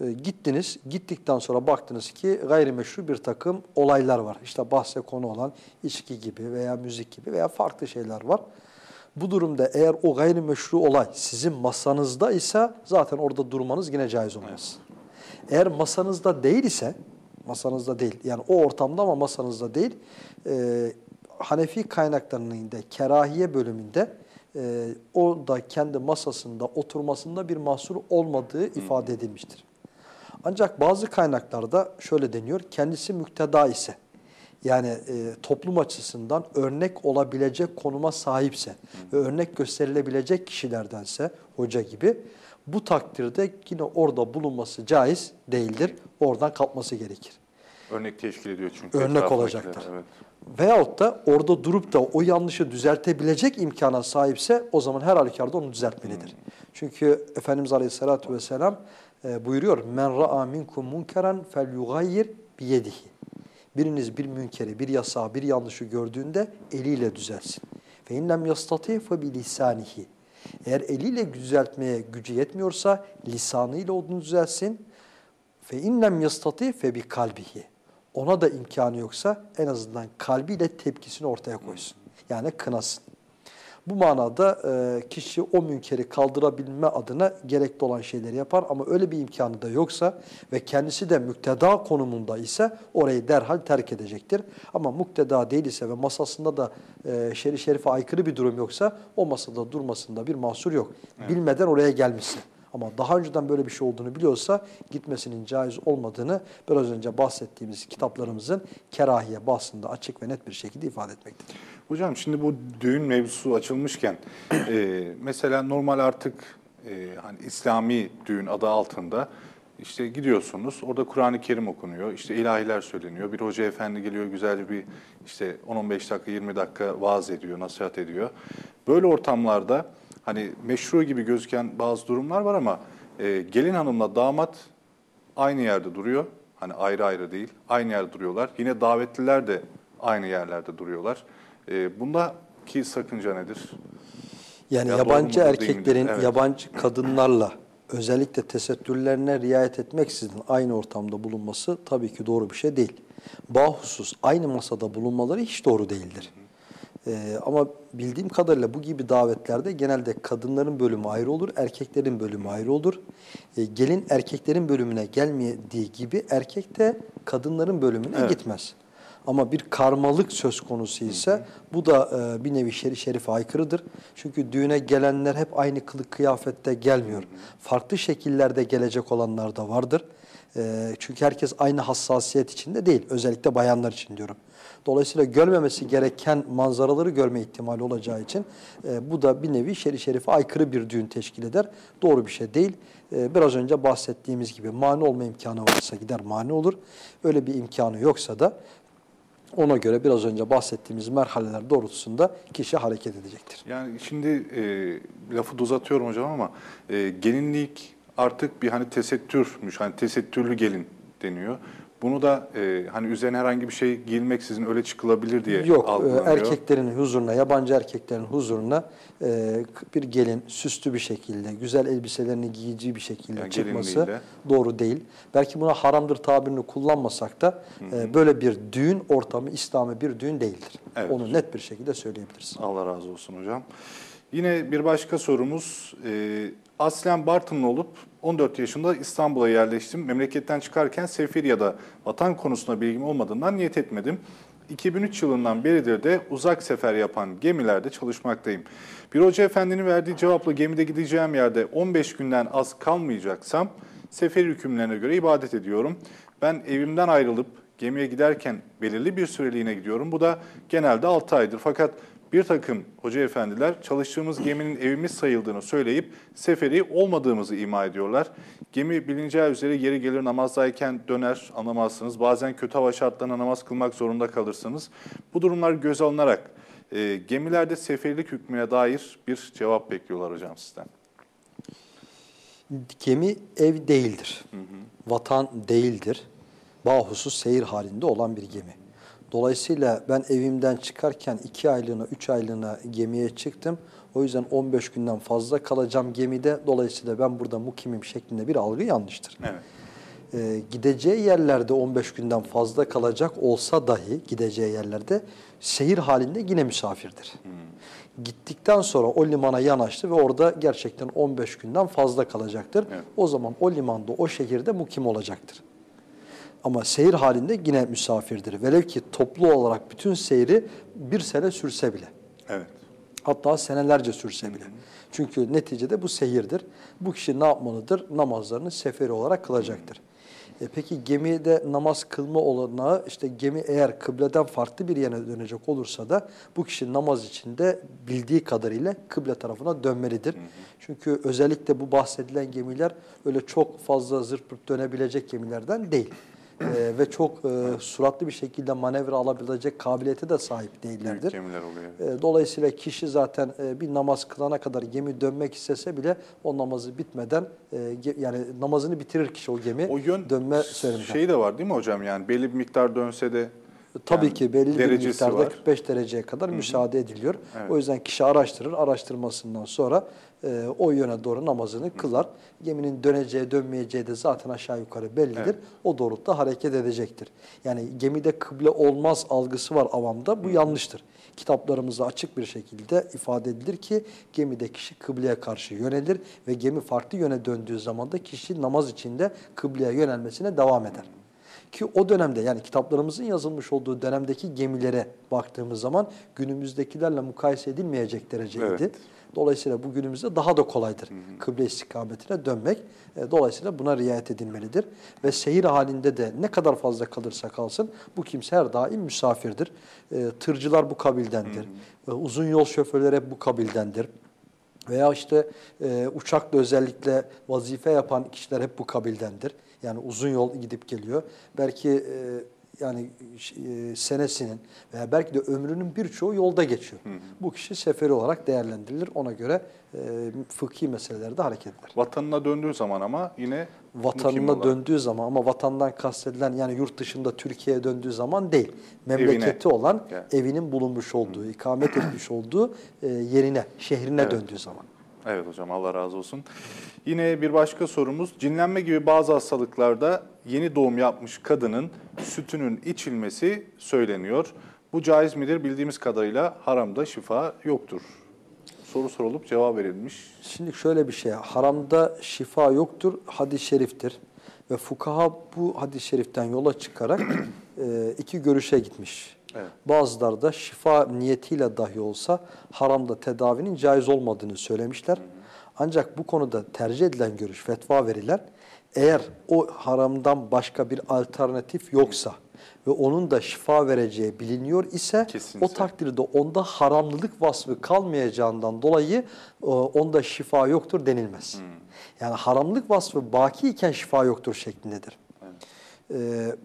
E, gittiniz, gittikten sonra baktınız ki gayrimeşru bir takım olaylar var. İşte bahse konu olan içki gibi veya müzik gibi veya farklı şeyler var. Bu durumda eğer o gayrimeşru olay sizin masanızda ise zaten orada durmanız yine caiz olmaz. Eğer masanızda değil ise, masanızda değil yani o ortamda ama masanızda değil, e, Hanefi kaynaklarının da kerahiye bölümünde e, o da kendi masasında oturmasında bir mahsur olmadığı ifade edilmiştir. Ancak bazı kaynaklarda şöyle deniyor, kendisi mükteda ise, yani e, toplum açısından örnek olabilecek konuma sahipse ve örnek gösterilebilecek kişilerdense hoca gibi, bu takdirde yine orada bulunması caiz değildir, oradan kalkması gerekir. Örnek teşkil ediyor çünkü. Örnek olacaktır. Evet. Veyahut da orada durup da o yanlışı düzeltebilecek imkana sahipse o zaman her halükarda onu düzeltmelidir. Çünkü Efendimiz Aleyhisselatü Vesselam e, buyuruyor men ra'a minkum munkeran felyughayyir biyedihi. Biriniz bir münkeri, bir yasağı, bir yanlışı gördüğünde eliyle düzelsin. İnlem yastati fe bilisanihi. Eğer eliyle düzeltmeye gücü yetmiyorsa lisanıyla onu düzelsin. Yastati fe bi kalbihi. Ona da imkanı yoksa en azından kalbiyle tepkisini ortaya koysun. Yani kınasın. Bu manada e, kişi o münkeri kaldırabilme adına gerekli olan şeyleri yapar ama öyle bir imkanı da yoksa ve kendisi de mükteda konumunda ise orayı derhal terk edecektir. Ama mukteda değil ise ve masasında da e, şer'i şerife aykırı bir durum yoksa o masada durmasında bir mahsur yok. Bilmeden oraya gelmişsin. Ama daha önceden böyle bir şey olduğunu biliyorsa gitmesinin caiz olmadığını biraz önce bahsettiğimiz kitaplarımızın kerahiye bahsında açık ve net bir şekilde ifade etmektedir. Hocam şimdi bu düğün mevzusu açılmışken e, mesela normal artık e, hani İslami düğün adı altında işte gidiyorsunuz orada Kur'an-ı Kerim okunuyor işte ilahiler söyleniyor bir hoca efendi geliyor güzel bir işte 10-15 dakika 20 dakika vaaz ediyor nasihat ediyor. Böyle ortamlarda hani meşru gibi gözüken bazı durumlar var ama e, gelin hanımla damat aynı yerde duruyor. Hani ayrı ayrı değil, aynı yerde duruyorlar. Yine davetliler de aynı yerlerde duruyorlar. E, bundaki sakınca nedir? Yani Ya yabancı erkeklerin? Evet. yabancı kadınlarla özellikle tesettürlerine riayet etmeksizin aynı ortamda bulunması tabii ki doğru bir şey değil. Bahusus aynı masada bulunmaları hiç doğru değildir. Ee, ama bildiğim kadarıyla bu gibi davetlerde genelde kadınların bölümü ayrı olur, erkeklerin bölümü ayrı olur. Ee, gelin erkeklerin bölümüne gelmediği gibi erkek de kadınların bölümüne Evet. gitmez. Ama bir karmalık söz konusu ise bu da e, bir nevi şerif şerife aykırıdır. Çünkü düğüne gelenler hep aynı kılık kıyafette gelmiyor. Farklı şekillerde gelecek olanlar da vardır. E, çünkü herkes aynı hassasiyet içinde değil. Özellikle bayanlar için diyorum. Dolayısıyla görmemesi gereken manzaraları görme ihtimali olacağı için e, bu da bir nevi şerif şerife aykırı bir düğün teşkil eder. Doğru bir şey değil. E, biraz önce bahsettiğimiz gibi mani olma imkanı varsa gider mani olur. Öyle bir imkanı yoksa da ona göre biraz önce bahsettiğimiz merhaleler doğrultusunda kişi hareket edecektir. Yani şimdi e, lafı da uzatıyorum hocam ama e, gelinlik artık bir hani tesettürmüş, hani tesettürlü gelin deniyor. Bunu da e, hani üzerine herhangi bir şey giyilmeksizin öyle çıkılabilir diye Yok, e, algılanıyor. erkeklerin huzuruna, yabancı erkeklerin huzuruna e, bir gelin süslü bir şekilde, güzel elbiselerini giyeceği bir şekilde Yani çıkması gelinliğiyle. doğru değil. Belki buna haramdır tabirini kullanmasak da e, böyle bir düğün ortamı İslami bir düğün değildir. Evet. Onu net bir şekilde söyleyebiliriz. Allah razı olsun hocam. Yine bir başka sorumuz. E, aslen Bartınlı olup 14 yaşında İstanbul'a yerleştim. Memleketten çıkarken sefir ya da vatan konusunda bilgim olmadığından niyet etmedim. 2003 yılından beridir de uzak sefer yapan gemilerde çalışmaktayım. Bir hoca efendinin verdiği cevapla gemide gideceğim yerde 15 günden az kalmayacaksam sefer hükümlerine göre ibadet ediyorum. Ben evimden ayrılıp gemiye giderken belirli bir süreliğine gidiyorum. Bu da genelde 6 aydır. Fakat bir takım hoca efendiler çalıştığımız geminin evimiz sayıldığını söyleyip seferi olmadığımızı ima ediyorlar. Gemi bilineceği üzere yeri gelir namazdayken döner anlamazsınız. Bazen kötü hava şartlarına namaz kılmak zorunda kalırsınız. Bu durumlar göz alınarak e, gemilerde seferlik hükmüne dair bir cevap bekliyorlar hocam sizden. Gemi ev değildir. Vatan değildir. Bahusus seyir halinde olan bir gemi. Dolayısıyla ben evimden çıkarken iki aylığına, üç aylığına gemiye çıktım. O yüzden 15 günden fazla kalacağım gemide. Dolayısıyla ben burada mukimim şeklinde bir algı yanlıştır. Evet. Ee, gideceği yerlerde 15 günden fazla kalacak olsa dahi gideceği yerlerde seyir halinde yine misafirdir. Gittikten sonra o limana yanaştı ve orada gerçekten 15 günden fazla kalacaktır. Evet. O zaman o limanda, o şehirde mukim olacaktır. Ama seyir halinde yine misafirdir. Velev ki toplu olarak bütün seyri bir sene sürse bile. Evet. Hatta senelerce sürse bile. Çünkü neticede bu seyirdir. Bu kişi ne yapmalıdır? Namazlarını seferi olarak kılacaktır. E peki gemide namaz kılma olanağı işte gemi eğer kıbleden farklı bir yere dönecek olursa da bu kişi namaz içinde bildiği kadarıyla kıble tarafına dönmelidir. Çünkü özellikle bu bahsedilen gemiler öyle çok fazla zırt pırt dönebilecek gemilerden değil. E, ve çok e, suratlı bir şekilde manevra alabilecek kabiliyete de sahip Büyük değillerdir. gemiler oluyor. E, Dolayısıyla kişi zaten e, bir namaz kılana kadar gemi dönmek istese bile o namazı bitmeden e, yani namazını bitirir kişi o gemi O yön dönme söylemişler. şey de var değil mi hocam? Yani belli bir miktar dönse de Tabii yani ki belli bir miktarda var. 45 dereceye kadar müsaade ediliyor. Evet. O yüzden kişi araştırır, araştırmasından sonra e, o yöne doğru namazını kılar. Geminin döneceği, dönmeyeceği de zaten aşağı yukarı bellidir. Evet. O doğrultuda hareket edecektir. Yani gemide kıble olmaz algısı var avamda. Bu yanlıştır. Kitaplarımızda açık bir şekilde ifade edilir ki gemide kişi kıbleye karşı yönelir ve gemi farklı yöne döndüğü zaman da kişi namaz içinde kıbleye yönelmesine devam eder. Ki o dönemde yani kitaplarımızın yazılmış olduğu dönemdeki gemilere baktığımız zaman günümüzdekilerle mukayese edilmeyecek dereceydi. Evet. Dolayısıyla bu günümüzde daha da kolaydır kıble istikametine dönmek. E, Dolayısıyla buna riayet edilmelidir. Ve seyir halinde de ne kadar fazla kalırsa kalsın bu kimse her daim misafirdir. E, Tırcılar bu kabildendir. E, Uzun yol şoförleri hep bu kabildendir. Veya işte e, uçakla özellikle vazife yapan kişiler hep bu kabildendir. Yani uzun yol gidip geliyor. Belki e, yani e, senesinin veya belki de ömrünün birçoğu yolda geçiyor. Bu kişi seferi olarak değerlendirilir. Ona göre e, fıkhi meselelerde hareket eder. Vatanına döndüğü zaman ama yine Vatanına döndüğü zaman ama vatandan kastedilen yani yurt dışında Türkiye'ye döndüğü zaman değil. Memleketi olan Yani. evinin bulunmuş olduğu, ikamet etmiş olduğu e, yerine, şehrine Evet. döndüğü zaman. Evet hocam Allah razı olsun. Yine bir başka sorumuz. Cinlenme gibi bazı hastalıklarda yeni doğum yapmış kadının sütünün içilmesi söyleniyor. Bu caiz midir? Bildiğimiz kadarıyla haramda şifa yoktur. Soru sorulup cevap verilmiş. Şimdi şöyle bir şey, haramda şifa yoktur, hadis-i şeriftir. Ve fukaha bu hadis-i şeriften yola çıkarak e, iki görüşe gitmiş. Evet. Bazıları da şifa niyetiyle dahi olsa haramda tedavinin caiz olmadığını söylemişler. Ancak bu konuda tercih edilen görüş, fetva verilen, eğer o haramdan başka bir alternatif yoksa ve onun da şifa vereceği biliniyor ise Kesinse. o takdirde onda haramlılık vasfı kalmayacağından dolayı e, onda şifa yoktur denilmez. Yani haramlık vasfı baki iken şifa yoktur şeklindedir. Ee,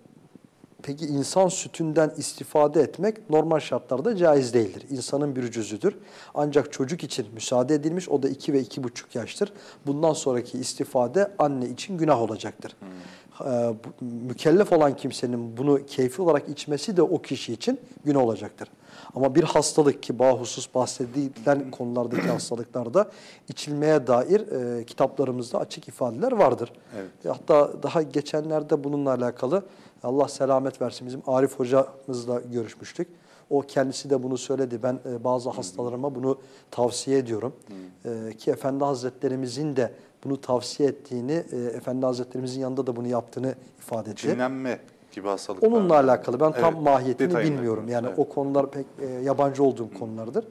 Peki insan sütünden istifade etmek normal şartlarda caiz değildir. İnsanın bir cüzüdür. Ancak çocuk için müsaade edilmiş. O da 2 ve 2,5 yaştır. Bundan sonraki istifade anne için günah olacaktır. Hmm. Ee, mükellef olan kimsenin bunu keyfi olarak içmesi de o kişi için günah olacaktır. Ama bir hastalık ki bahusus bahsedilen konulardaki hastalıklarda içilmeye dair e, kitaplarımızda açık ifadeler vardır. Evet. Hatta daha geçenlerde bununla alakalı Allah selamet versin bizim Arif hocamızla görüşmüştük. O kendisi de bunu söyledi. Ben e, bazı hastalarıma bunu tavsiye ediyorum. E, ki Efendi Hazretlerimizin de bunu tavsiye ettiğini, e, Efendi Hazretlerimizin yanında da bunu yaptığını ifade etti. Cinlenme gibi hastalıklar. Onunla alakalı ben tam evet, mahiyetini bilmiyorum. Yani evet. o konular pek e, yabancı olduğum Hı. konulardır.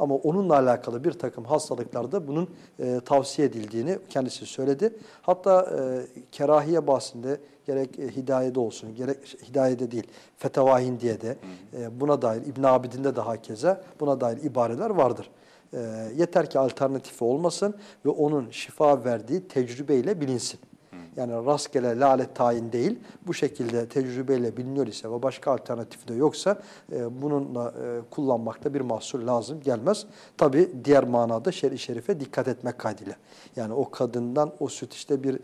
Ama onunla alakalı bir takım hastalıklarda bunun e, tavsiye edildiğini kendisi söyledi. Hatta e, kerahiye bahsinde gerek e, hidayede olsun, gerek hidayede değil, Fetavahin diye de e, buna dair İbn Abidin'de de hakeza buna dair ibareler vardır. E, yeter ki alternatifi olmasın ve onun şifa verdiği tecrübeyle bilinsin. Yani rastgele lalet tayin değil, bu şekilde tecrübeyle biliniyor ise ve başka alternatifi de yoksa e, bununla e, kullanmakta bir mahsur lazım gelmez. Tabi diğer manada şer-i şerife dikkat etmek kaydıyla. Yani o kadından o süt işte bir e,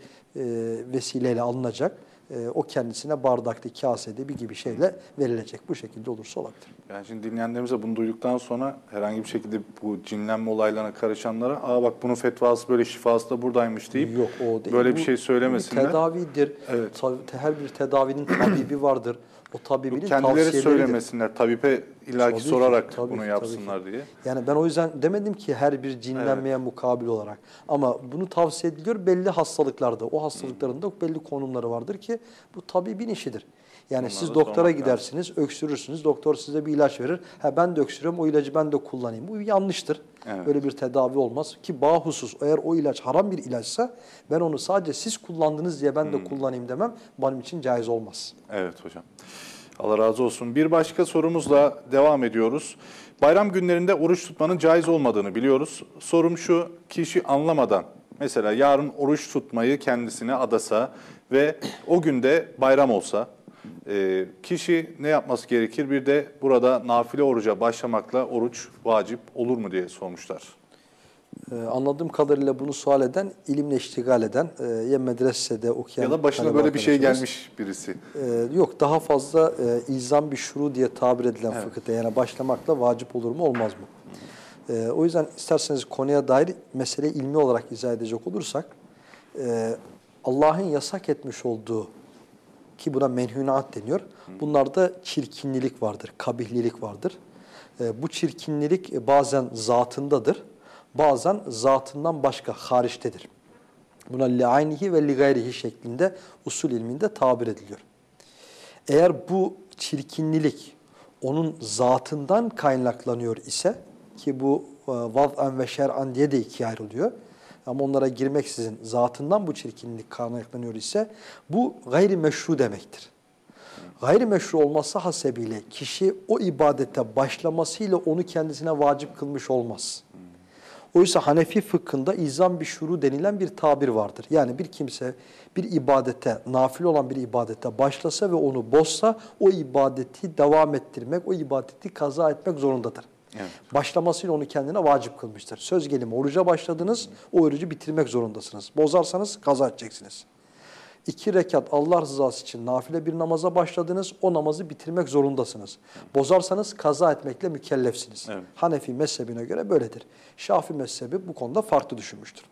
vesileyle alınacak e, o kendisine bardaklı, kasede bir gibi şeyle verilecek. Bu şekilde olursa olabilir. Yani şimdi dinleyenlerimize bunu duyduktan sonra herhangi bir şekilde bu cinlenme olaylarına karışanlara aa bak bunun fetvası böyle şifası da buradaymış deyip Yok, o değil. böyle bu, bir şey söylemesinler. Tedavidir. Evet. Her bir tedavinin tabibi vardır o tabibinin Kendileri söylemesinler. Tabibe illaki sorarak tabii bunu yapsınlar diye. Yani ben o yüzden demedim ki her bir cinlenmeye evet. mukabil olarak. Ama bunu tavsiye ediliyor belli hastalıklarda. O hastalıkların da belli konumları vardır ki bu tabibin işidir. Yani Bunları siz doktora gidersiniz, lazım. öksürürsünüz. Doktor size bir ilaç verir. Ha ben de öksürüyorum, o ilacı ben de kullanayım. Bu yanlıştır. Evet. Böyle bir tedavi olmaz. Ki bahusus eğer o ilaç haram bir ilaçsa ben onu sadece siz kullandınız diye ben de hmm. kullanayım demem. Benim için caiz olmaz. Evet hocam. Allah razı olsun. Bir başka sorumuzla devam ediyoruz. Bayram günlerinde oruç tutmanın caiz olmadığını biliyoruz. Sorum şu, kişi anlamadan, mesela yarın oruç tutmayı kendisine adasa ve o günde bayram olsa, e, kişi ne yapması gerekir? Bir de burada nafile oruca başlamakla oruç vacip olur mu diye sormuşlar. Ee, anladığım kadarıyla bunu sual eden, ilimle iştigal eden, e, ya medresede okuyan... Ya da başına böyle bir şey gelmiş birisi. E, yok, daha fazla e, izam bir şuru diye tabir edilen evet. fıkıhta yani başlamakla vacip olur mu olmaz mı? E, o yüzden isterseniz konuya dair meseleyi ilmi olarak izah edecek olursak, e, Allah'ın yasak etmiş olduğu ki buna menhunat deniyor. Bunlarda çirkinlilik vardır, kabihlilik vardır. E, bu çirkinlilik bazen zatındadır bazen zatından başka hariçtedir. Buna li'aynihi ve ligayrihi şeklinde usul ilminde tabir ediliyor. Eğer bu çirkinlilik onun zatından kaynaklanıyor ise ki bu e, vaz'an ve şer'an diye de ikiye ayrılıyor. Ama onlara girmeksizin zatından bu çirkinlik kaynaklanıyor ise bu gayri meşru demektir. Gayri meşru olması hasebiyle kişi o ibadete başlamasıyla onu kendisine vacip kılmış olmaz. Oysa Hanefi fıkhında izam bir şuru denilen bir tabir vardır. Yani bir kimse bir ibadete, nafil olan bir ibadete başlasa ve onu bozsa o ibadeti devam ettirmek, o ibadeti kaza etmek zorundadır. Evet. Başlamasıyla onu kendine vacip kılmıştır. Söz gelimi oruca başladınız, o orucu bitirmek zorundasınız. Bozarsanız kaza edeceksiniz iki rekat Allah rızası için nafile bir namaza başladınız, o namazı bitirmek zorundasınız. Bozarsanız kaza etmekle mükellefsiniz. Evet. Hanefi mezhebine göre böyledir. Şafi mezhebi bu konuda farklı düşünmüştür.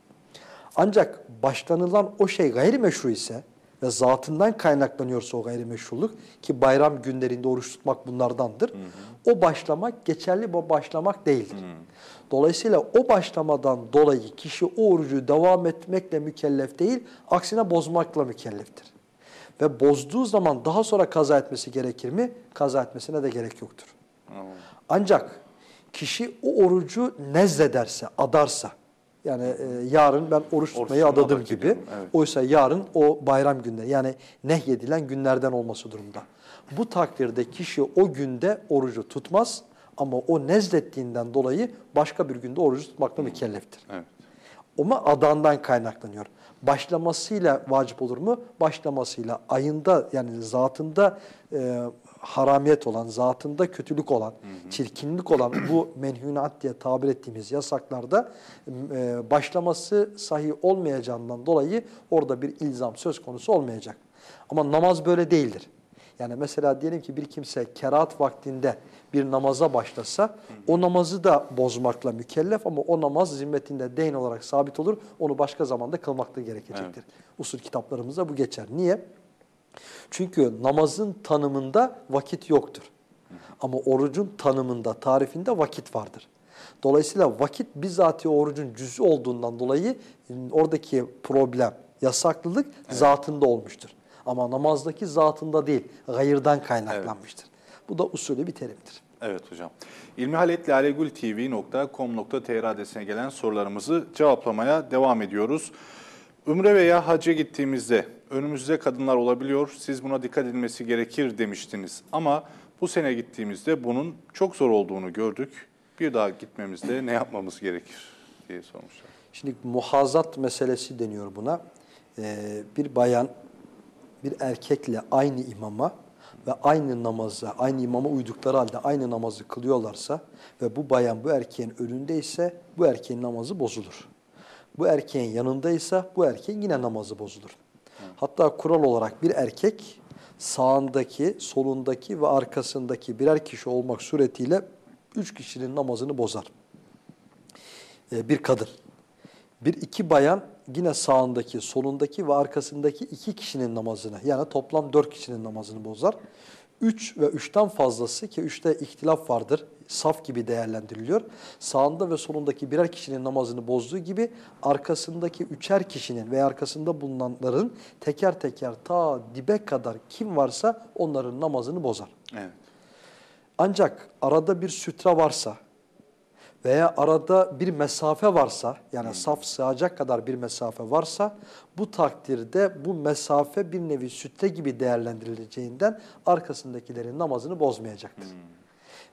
Ancak başlanılan o şey gayrimeşru ise ve zatından kaynaklanıyorsa o gayrimeşruluk ki bayram günlerinde oruç tutmak bunlardandır. Hı hı. O başlamak geçerli bu başlamak değildir. Hı. Dolayısıyla o başlamadan dolayı kişi o orucu devam etmekle mükellef değil, aksine bozmakla mükelleftir. Ve bozduğu zaman daha sonra kaza etmesi gerekir mi? Kaza etmesine de gerek yoktur. Ancak kişi o orucu nezlederse, adarsa, yani e, yarın ben oruç tutmayı Oruç adadım gibi. Evet. Oysa yarın o bayram günde yani nehyedilen günlerden olması durumda. Bu takdirde kişi o günde orucu tutmaz ama o nezlettiğinden dolayı başka bir günde orucu tutmakla mükelleftir. Evet. Ama adağından kaynaklanıyor. Başlamasıyla vacip olur mu? Başlamasıyla ayında yani zatında e, haramiyet olan, zatında kötülük olan, çirkinlik olan bu menhunat diye tabir ettiğimiz yasaklarda e, başlaması sahih olmayacağından dolayı orada bir ilzam söz konusu olmayacak. Ama namaz böyle değildir. Yani mesela diyelim ki bir kimse kerahat vaktinde bir namaza başlasa o namazı da bozmakla mükellef ama o namaz zimmetinde deyn olarak sabit olur. Onu başka zamanda kılmakta gerekecektir. Usul kitaplarımızda bu geçer. Niye? Çünkü namazın tanımında vakit yoktur. Ama orucun tanımında, tarifinde vakit vardır. Dolayısıyla vakit bizatihi orucun cüzü olduğundan dolayı oradaki problem, yasaklılık zatında olmuştur. Ama namazdaki zatında değil, gayırdan kaynaklanmıştır. Bu da usulü bir terimdir. Evet hocam. ilmihaletlalegultv.com.tr adresine gelen sorularımızı cevaplamaya devam ediyoruz. Ümre veya hacca gittiğimizde önümüzde kadınlar olabiliyor. Siz buna dikkat edilmesi gerekir demiştiniz. Ama bu sene gittiğimizde bunun çok zor olduğunu gördük. Bir daha gitmemizde ne yapmamız gerekir diye sormuşlar. Şimdi muhazat meselesi deniyor buna. Ee, bir bayan bir erkekle aynı imama ve aynı namaza, aynı imama uydukları halde aynı namazı kılıyorlarsa ve bu bayan bu erkeğin önündeyse bu erkeğin namazı bozulur. Bu erkeğin yanındaysa bu erkeğin yine namazı bozulur. Hatta kural olarak bir erkek sağındaki, solundaki ve arkasındaki birer kişi olmak suretiyle üç kişinin namazını bozar. Ee, bir kadın. Bir iki bayan yine sağındaki, solundaki ve arkasındaki iki kişinin namazını yani toplam dört kişinin namazını bozar. Üç ve üçten fazlası ki üçte ihtilaf vardır, saf gibi değerlendiriliyor. Sağında ve solundaki birer kişinin namazını bozduğu gibi arkasındaki üçer kişinin ve arkasında bulunanların teker teker ta dibe kadar kim varsa onların namazını bozar. Evet. Ancak arada bir sütre varsa veya arada bir mesafe varsa yani saf sığacak kadar bir mesafe varsa bu takdirde bu mesafe bir nevi sütre gibi değerlendirileceğinden arkasındakilerin namazını bozmayacaktır.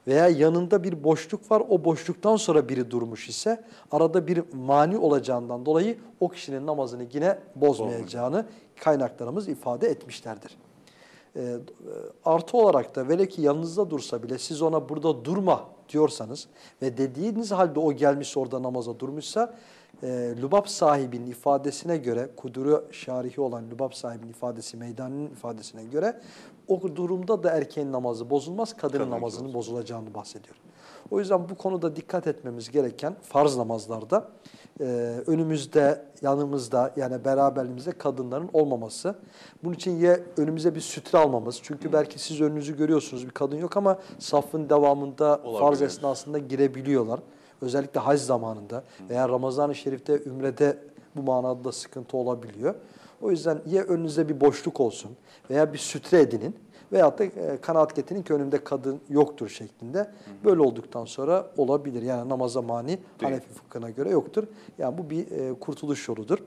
Veya yanında bir boşluk var o boşluktan sonra biri durmuş ise arada bir mani olacağından dolayı o kişinin namazını yine bozmayacağını kaynaklarımız ifade etmişlerdir. E, artı olarak da vele ki yanınızda dursa bile siz ona burada durma diyorsanız ve dediğiniz halde o gelmiş orada namaza durmuşsa e, Lubab sahibinin ifadesine göre, kuduru şarihi olan Lubab sahibinin ifadesi, meydanının ifadesine göre o durumda da erkeğin namazı bozulmaz, kadının Kadın namazının bozulmaz. bozulacağını bahsediyor. O yüzden bu konuda dikkat etmemiz gereken farz namazlarda e, önümüzde, yanımızda yani beraberliğimizde kadınların olmaması. Bunun için ya önümüze bir sütre almamız. Çünkü belki siz önünüzü görüyorsunuz bir kadın yok ama safın devamında farz Olabilir. esnasında girebiliyorlar. Özellikle hac zamanında veya Ramazan-ı Şerif'te, ümrede bu manada da sıkıntı olabiliyor. O yüzden ya önünüzde bir boşluk olsun veya bir sütre edinin veyahut da e, kanaat getirin ki önümde kadın yoktur şeklinde. Böyle olduktan sonra olabilir. Yani namaza mani Hanefi fıkhına göre yoktur. Yani bu bir e, kurtuluş yoludur.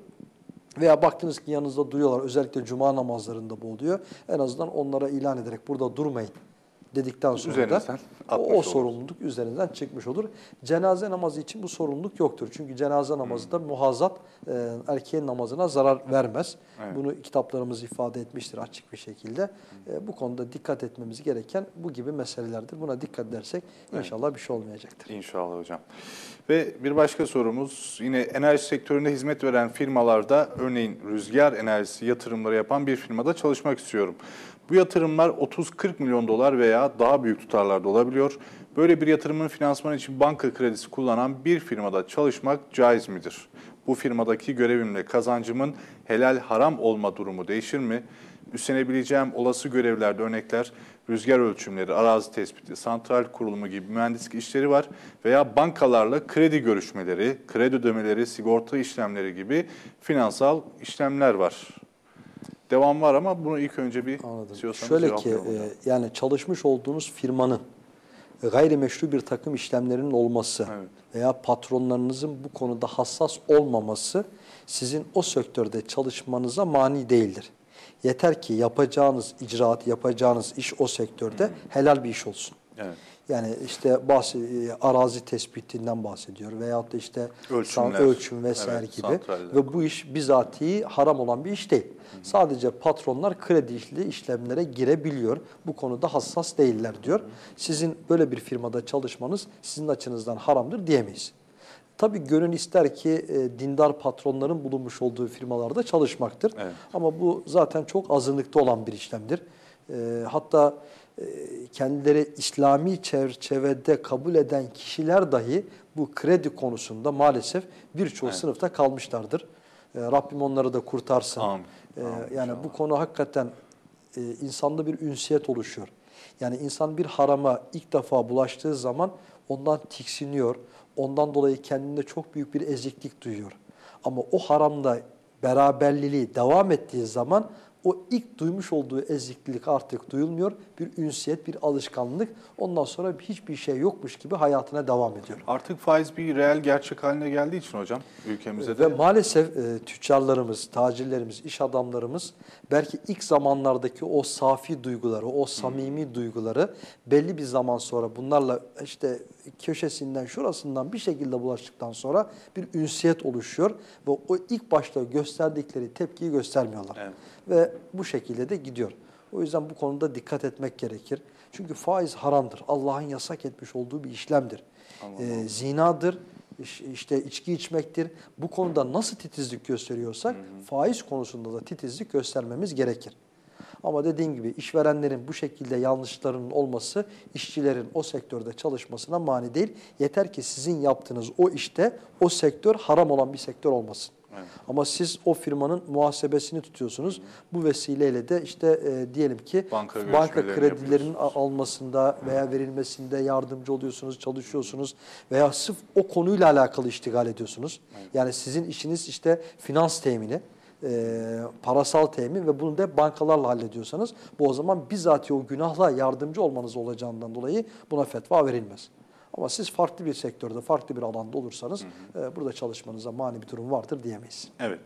Veya baktınız ki yanınızda duruyorlar. Özellikle cuma namazlarında bu oluyor. En azından onlara ilan ederek burada durmayın dedikten sonra da o, o olur. sorumluluk üzerinden çıkmış olur. Cenaze namazı için bu sorumluluk yoktur. Çünkü cenaze namazı da muhazzat e, erkeğin namazına zarar vermez. Evet. Bunu kitaplarımız ifade etmiştir açık bir şekilde. E, bu konuda dikkat etmemiz gereken bu gibi meselelerdir. Buna dikkat edersek inşallah bir şey olmayacaktır. İnşallah hocam. Ve bir başka sorumuz yine enerji sektöründe hizmet veren firmalarda örneğin rüzgar enerjisi yatırımları yapan bir firmada çalışmak istiyorum. Bu yatırımlar 30-40 milyon dolar veya daha büyük tutarlarda olabiliyor. Böyle bir yatırımın finansmanı için banka kredisi kullanan bir firmada çalışmak caiz midir? Bu firmadaki görevimle kazancımın helal haram olma durumu değişir mi? Üstlenebileceğim olası görevlerde örnekler rüzgar ölçümleri, arazi tespiti, santral kurulumu gibi mühendislik işleri var veya bankalarla kredi görüşmeleri, kredi ödemeleri, sigorta işlemleri gibi finansal işlemler var. Devam var ama bunu ilk önce bir Anladım. Şöyle ki e, yani çalışmış olduğunuz firmanın gayrimeşru bir takım işlemlerinin olması Evet. veya patronlarınızın bu konuda hassas olmaması sizin o sektörde çalışmanıza mani değildir. Yeter ki yapacağınız icraat, yapacağınız iş o sektörde helal bir iş olsun. Evet. Yani işte bahs arazi tespitinden bahsediyor veyahut da işte Ölçümler. ölçüm vesaire Evet, gibi. santraller. Ve bu iş bizatihi haram olan bir iş değil. Sadece patronlar kredili işlemlere girebiliyor. Bu konuda hassas değiller diyor. Sizin böyle bir firmada çalışmanız sizin açınızdan haramdır diyemeyiz. Tabii gönül ister ki e, dindar patronların bulunmuş olduğu firmalarda çalışmaktır. Evet. Ama bu zaten çok azınlıkta olan bir işlemdir. E, hatta e, kendileri İslami çerçevede kabul eden kişiler dahi bu kredi konusunda maalesef birçoğu Evet. sınıfta kalmışlardır. E, Rabbim onları da kurtarsın. Amin. E, Amin yani bu konu hakikaten e, insanda bir ünsiyet oluşuyor. Yani insan bir harama ilk defa bulaştığı zaman ondan tiksiniyor. Ondan dolayı kendinde çok büyük bir eziklik duyuyor. Ama o haramda beraberliliği devam ettiği zaman o ilk duymuş olduğu eziklik artık duyulmuyor. Bir ünsiyet, bir alışkanlık. Ondan sonra hiçbir şey yokmuş gibi hayatına devam ediyor. Artık faiz bir reel gerçek haline geldiği için hocam ülkemizde Ve de maalesef e, tüccarlarımız, tacirlerimiz, iş adamlarımız belki ilk zamanlardaki o safi duyguları, o samimi duyguları belli bir zaman sonra bunlarla işte köşesinden, şurasından bir şekilde bulaştıktan sonra bir ünsiyet oluşuyor ve o ilk başta gösterdikleri tepkiyi göstermiyorlar. Evet. Ve bu şekilde de gidiyor. O yüzden bu konuda dikkat etmek gerekir. Çünkü faiz haramdır. Allah'ın yasak etmiş olduğu bir işlemdir. Ee, zinadır, iş- işte içki içmektir. Bu konuda nasıl titizlik gösteriyorsak faiz konusunda da titizlik göstermemiz gerekir. Ama dediğim gibi işverenlerin bu şekilde yanlışlarının olması işçilerin o sektörde çalışmasına mani değil. Yeter ki sizin yaptığınız o işte o sektör haram olan bir sektör olmasın. Evet. Ama siz o firmanın muhasebesini tutuyorsunuz. Bu vesileyle de işte e, diyelim ki Banka banka kredilerinin almasında veya verilmesinde yardımcı oluyorsunuz, çalışıyorsunuz veya sırf o konuyla alakalı iştigal ediyorsunuz. Yani sizin işiniz işte finans temini, e, parasal temin ve bunu da bankalarla hallediyorsanız bu o zaman bizatihi o günahla yardımcı olmanız olacağından dolayı buna fetva verilmez. Ama siz farklı bir sektörde, farklı bir alanda olursanız e, burada çalışmanıza mani bir durum vardır diyemeyiz. Evet.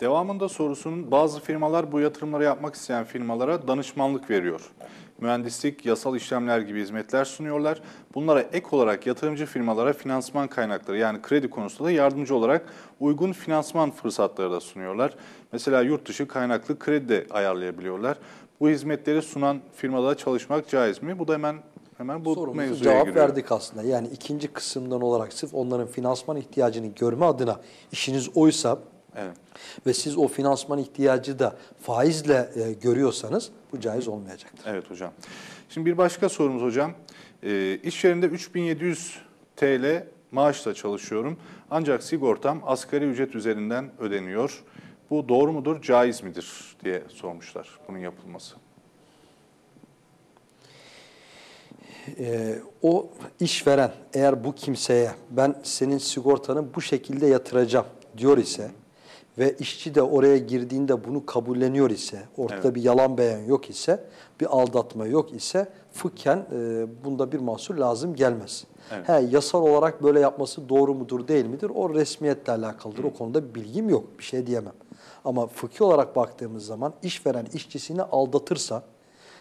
Devamında sorusunun bazı firmalar bu yatırımları yapmak isteyen firmalara danışmanlık veriyor. Mühendislik, yasal işlemler gibi hizmetler sunuyorlar. Bunlara ek olarak yatırımcı firmalara finansman kaynakları yani kredi konusunda da yardımcı olarak uygun finansman fırsatları da sunuyorlar. Mesela yurt dışı kaynaklı kredi de ayarlayabiliyorlar. Bu hizmetleri sunan firmada çalışmak caiz mi? Bu da hemen hemen bu Sorumuza mevzuya cevap giriyor. verdik aslında. Yani ikinci kısımdan olarak sırf onların finansman ihtiyacını görme adına işiniz oysa Evet. ve siz o finansman ihtiyacı da faizle e, görüyorsanız bu caiz olmayacaktır. Evet hocam. Şimdi bir başka sorumuz hocam. E, iş yerinde 3700 TL maaşla çalışıyorum. Ancak sigortam asgari ücret üzerinden ödeniyor. Bu doğru mudur, caiz midir diye sormuşlar bunun yapılması. E, o işveren eğer bu kimseye ben senin sigortanı bu şekilde yatıracağım diyor ise ve işçi de oraya girdiğinde bunu kabulleniyor ise, ortada Evet. bir yalan beyan yok ise, bir aldatma yok ise fıkhen e, bunda bir mahsur lazım gelmez. Evet. He, yasal olarak böyle yapması doğru mudur değil midir? O resmiyetle alakalıdır. O konuda bir bilgim yok. Bir şey diyemem. Ama fıkhi olarak baktığımız zaman işveren işçisini aldatırsa,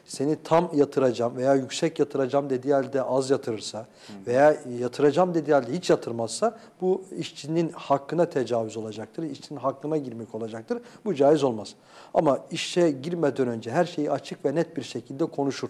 seni tam yatıracağım veya yüksek yatıracağım dediği halde az yatırırsa veya yatıracağım dediği halde hiç yatırmazsa bu işçinin hakkına tecavüz olacaktır. İşçinin hakkına girmek olacaktır. Bu caiz olmaz. Ama işe girmeden önce her şeyi açık ve net bir şekilde konuşur.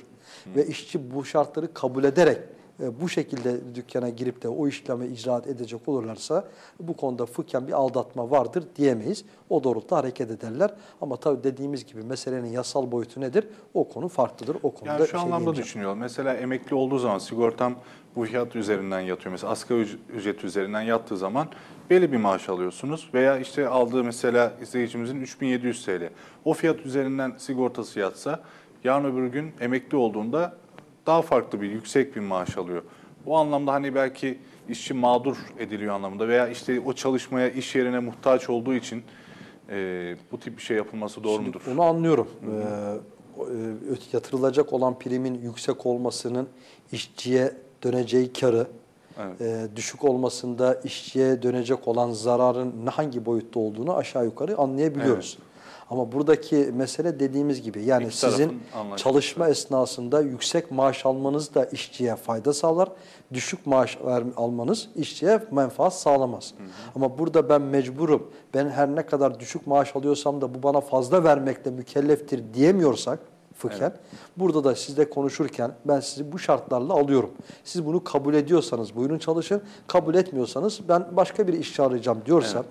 Ve işçi bu şartları kabul ederek e, bu şekilde dükkana girip de o işlemi icraat edecek olurlarsa bu konuda fıkhen bir aldatma vardır diyemeyiz. O doğrultuda hareket ederler. Ama tabii dediğimiz gibi meselenin yasal boyutu nedir? O konu farklıdır. O konuda Yani şu şey anlamda diyemeyeceğim. düşünüyorum. Mesela emekli olduğu zaman sigortam bu fiyat üzerinden yatıyor. Mesela asgari üc- ücret üzerinden yattığı zaman belli bir maaş alıyorsunuz. Veya işte aldığı mesela izleyicimizin 3700 TL. O fiyat üzerinden sigortası yatsa yarın öbür gün emekli olduğunda daha farklı bir yüksek bir maaş alıyor. Bu anlamda hani belki işçi mağdur ediliyor anlamında veya işte o çalışmaya iş yerine muhtaç olduğu için e, bu tip bir şey yapılması doğru Şimdi mudur? Onu anlıyorum. Ee, yatırılacak olan primin yüksek olmasının işçiye döneceği karı, Evet. e, düşük olmasında işçiye dönecek olan zararın ne hangi boyutta olduğunu aşağı yukarı anlayabiliyoruz. Ama buradaki mesele dediğimiz gibi yani İki sizin çalışma esnasında yüksek maaş almanız da işçiye fayda sağlar. Düşük maaş almanız işçiye menfaat sağlamaz. Ama burada ben mecburum. Ben her ne kadar düşük maaş alıyorsam da bu bana fazla vermekle mükelleftir diyemiyorsak fıkhen. Burada da sizle konuşurken ben sizi bu şartlarla alıyorum. Siz bunu kabul ediyorsanız buyurun çalışın. Kabul etmiyorsanız ben başka bir işçi arayacağım diyorsam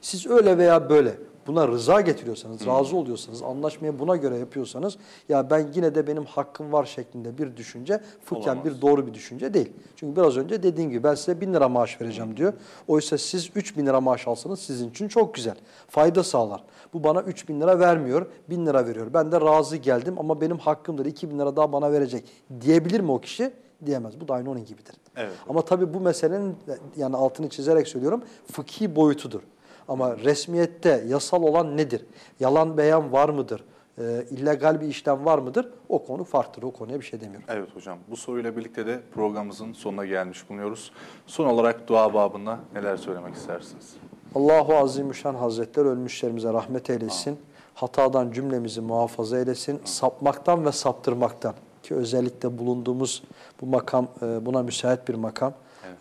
siz öyle veya böyle buna rıza getiriyorsanız, razı oluyorsanız, anlaşmayı buna göre yapıyorsanız ya ben yine de benim hakkım var şeklinde bir düşünce fıkhen Olamaz. bir doğru bir düşünce değil. Çünkü biraz önce dediğim gibi ben size bin lira maaş vereceğim diyor. Oysa siz üç bin lira maaş alsanız sizin için çok güzel. Fayda sağlar. Bu bana üç bin lira vermiyor, bin lira veriyor. Ben de razı geldim ama benim hakkımdır, iki bin lira daha bana verecek diyebilir mi o kişi? Diyemez. Bu da aynı onun gibidir. Evet. Ama tabii bu meselenin yani altını çizerek söylüyorum fıkhi boyutudur. Ama resmiyette yasal olan nedir? Yalan beyan var mıdır? Ee, illegal bir işlem var mıdır? O konu farklıdır. O konuya bir şey demiyorum. Evet hocam. Bu soruyla birlikte de programımızın sonuna gelmiş bulunuyoruz. Son olarak dua babında neler söylemek istersiniz? Allahu Azimüşşan Hazretleri ölmüşlerimize rahmet eylesin. Hatadan cümlemizi muhafaza eylesin. Sapmaktan ve saptırmaktan ki özellikle bulunduğumuz bu makam e, buna müsait bir makam.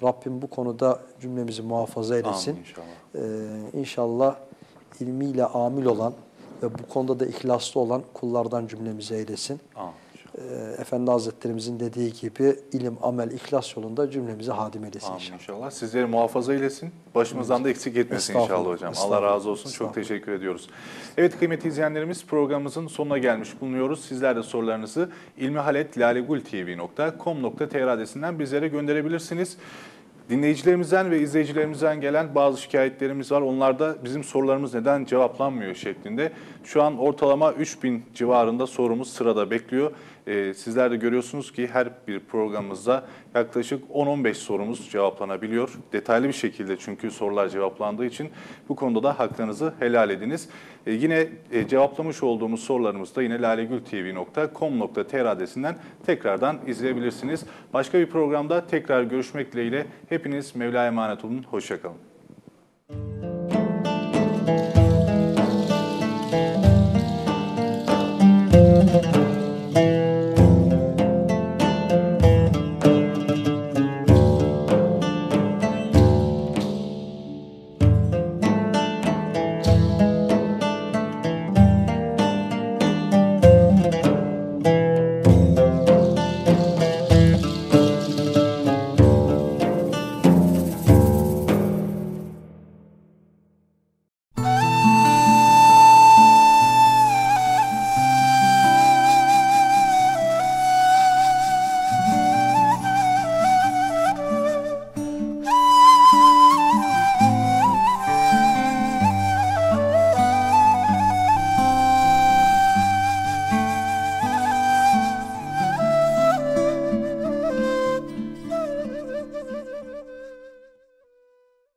Rabbim bu konuda cümlemizi muhafaza eylesin. Amin inşallah. Ee, inşallah ilmiyle amil olan ve bu konuda da ihlaslı olan kullardan cümlemizi eylesin. Amin Efendi Hazretlerimizin dediği gibi ilim, amel, ihlas yolunda cümlemizi hadim eylesin Amin inşallah. inşallah. Sizleri muhafaza eylesin. Başımızdan da eksik etmesin inşallah hocam. Allah razı olsun. Çok teşekkür ediyoruz. Evet kıymetli izleyenlerimiz programımızın sonuna gelmiş bulunuyoruz. Sizler de sorularınızı ilmihaletlalegultv.com.tr adresinden bizlere gönderebilirsiniz. Dinleyicilerimizden ve izleyicilerimizden gelen bazı şikayetlerimiz var. Onlar da bizim sorularımız neden cevaplanmıyor şeklinde. Şu an ortalama 3000 civarında sorumuz sırada bekliyor. Ee, sizler de görüyorsunuz ki her bir programımızda yaklaşık 10-15 sorumuz cevaplanabiliyor. Detaylı bir şekilde çünkü sorular cevaplandığı için bu konuda da haklarınızı helal ediniz. Ee, yine e, cevaplamış olduğumuz sorularımızı da yine lalegültv.com.tr adresinden tekrardan izleyebilirsiniz. Başka bir programda tekrar görüşmek dileğiyle hepiniz Mevla'ya emanet olun. Hoşçakalın.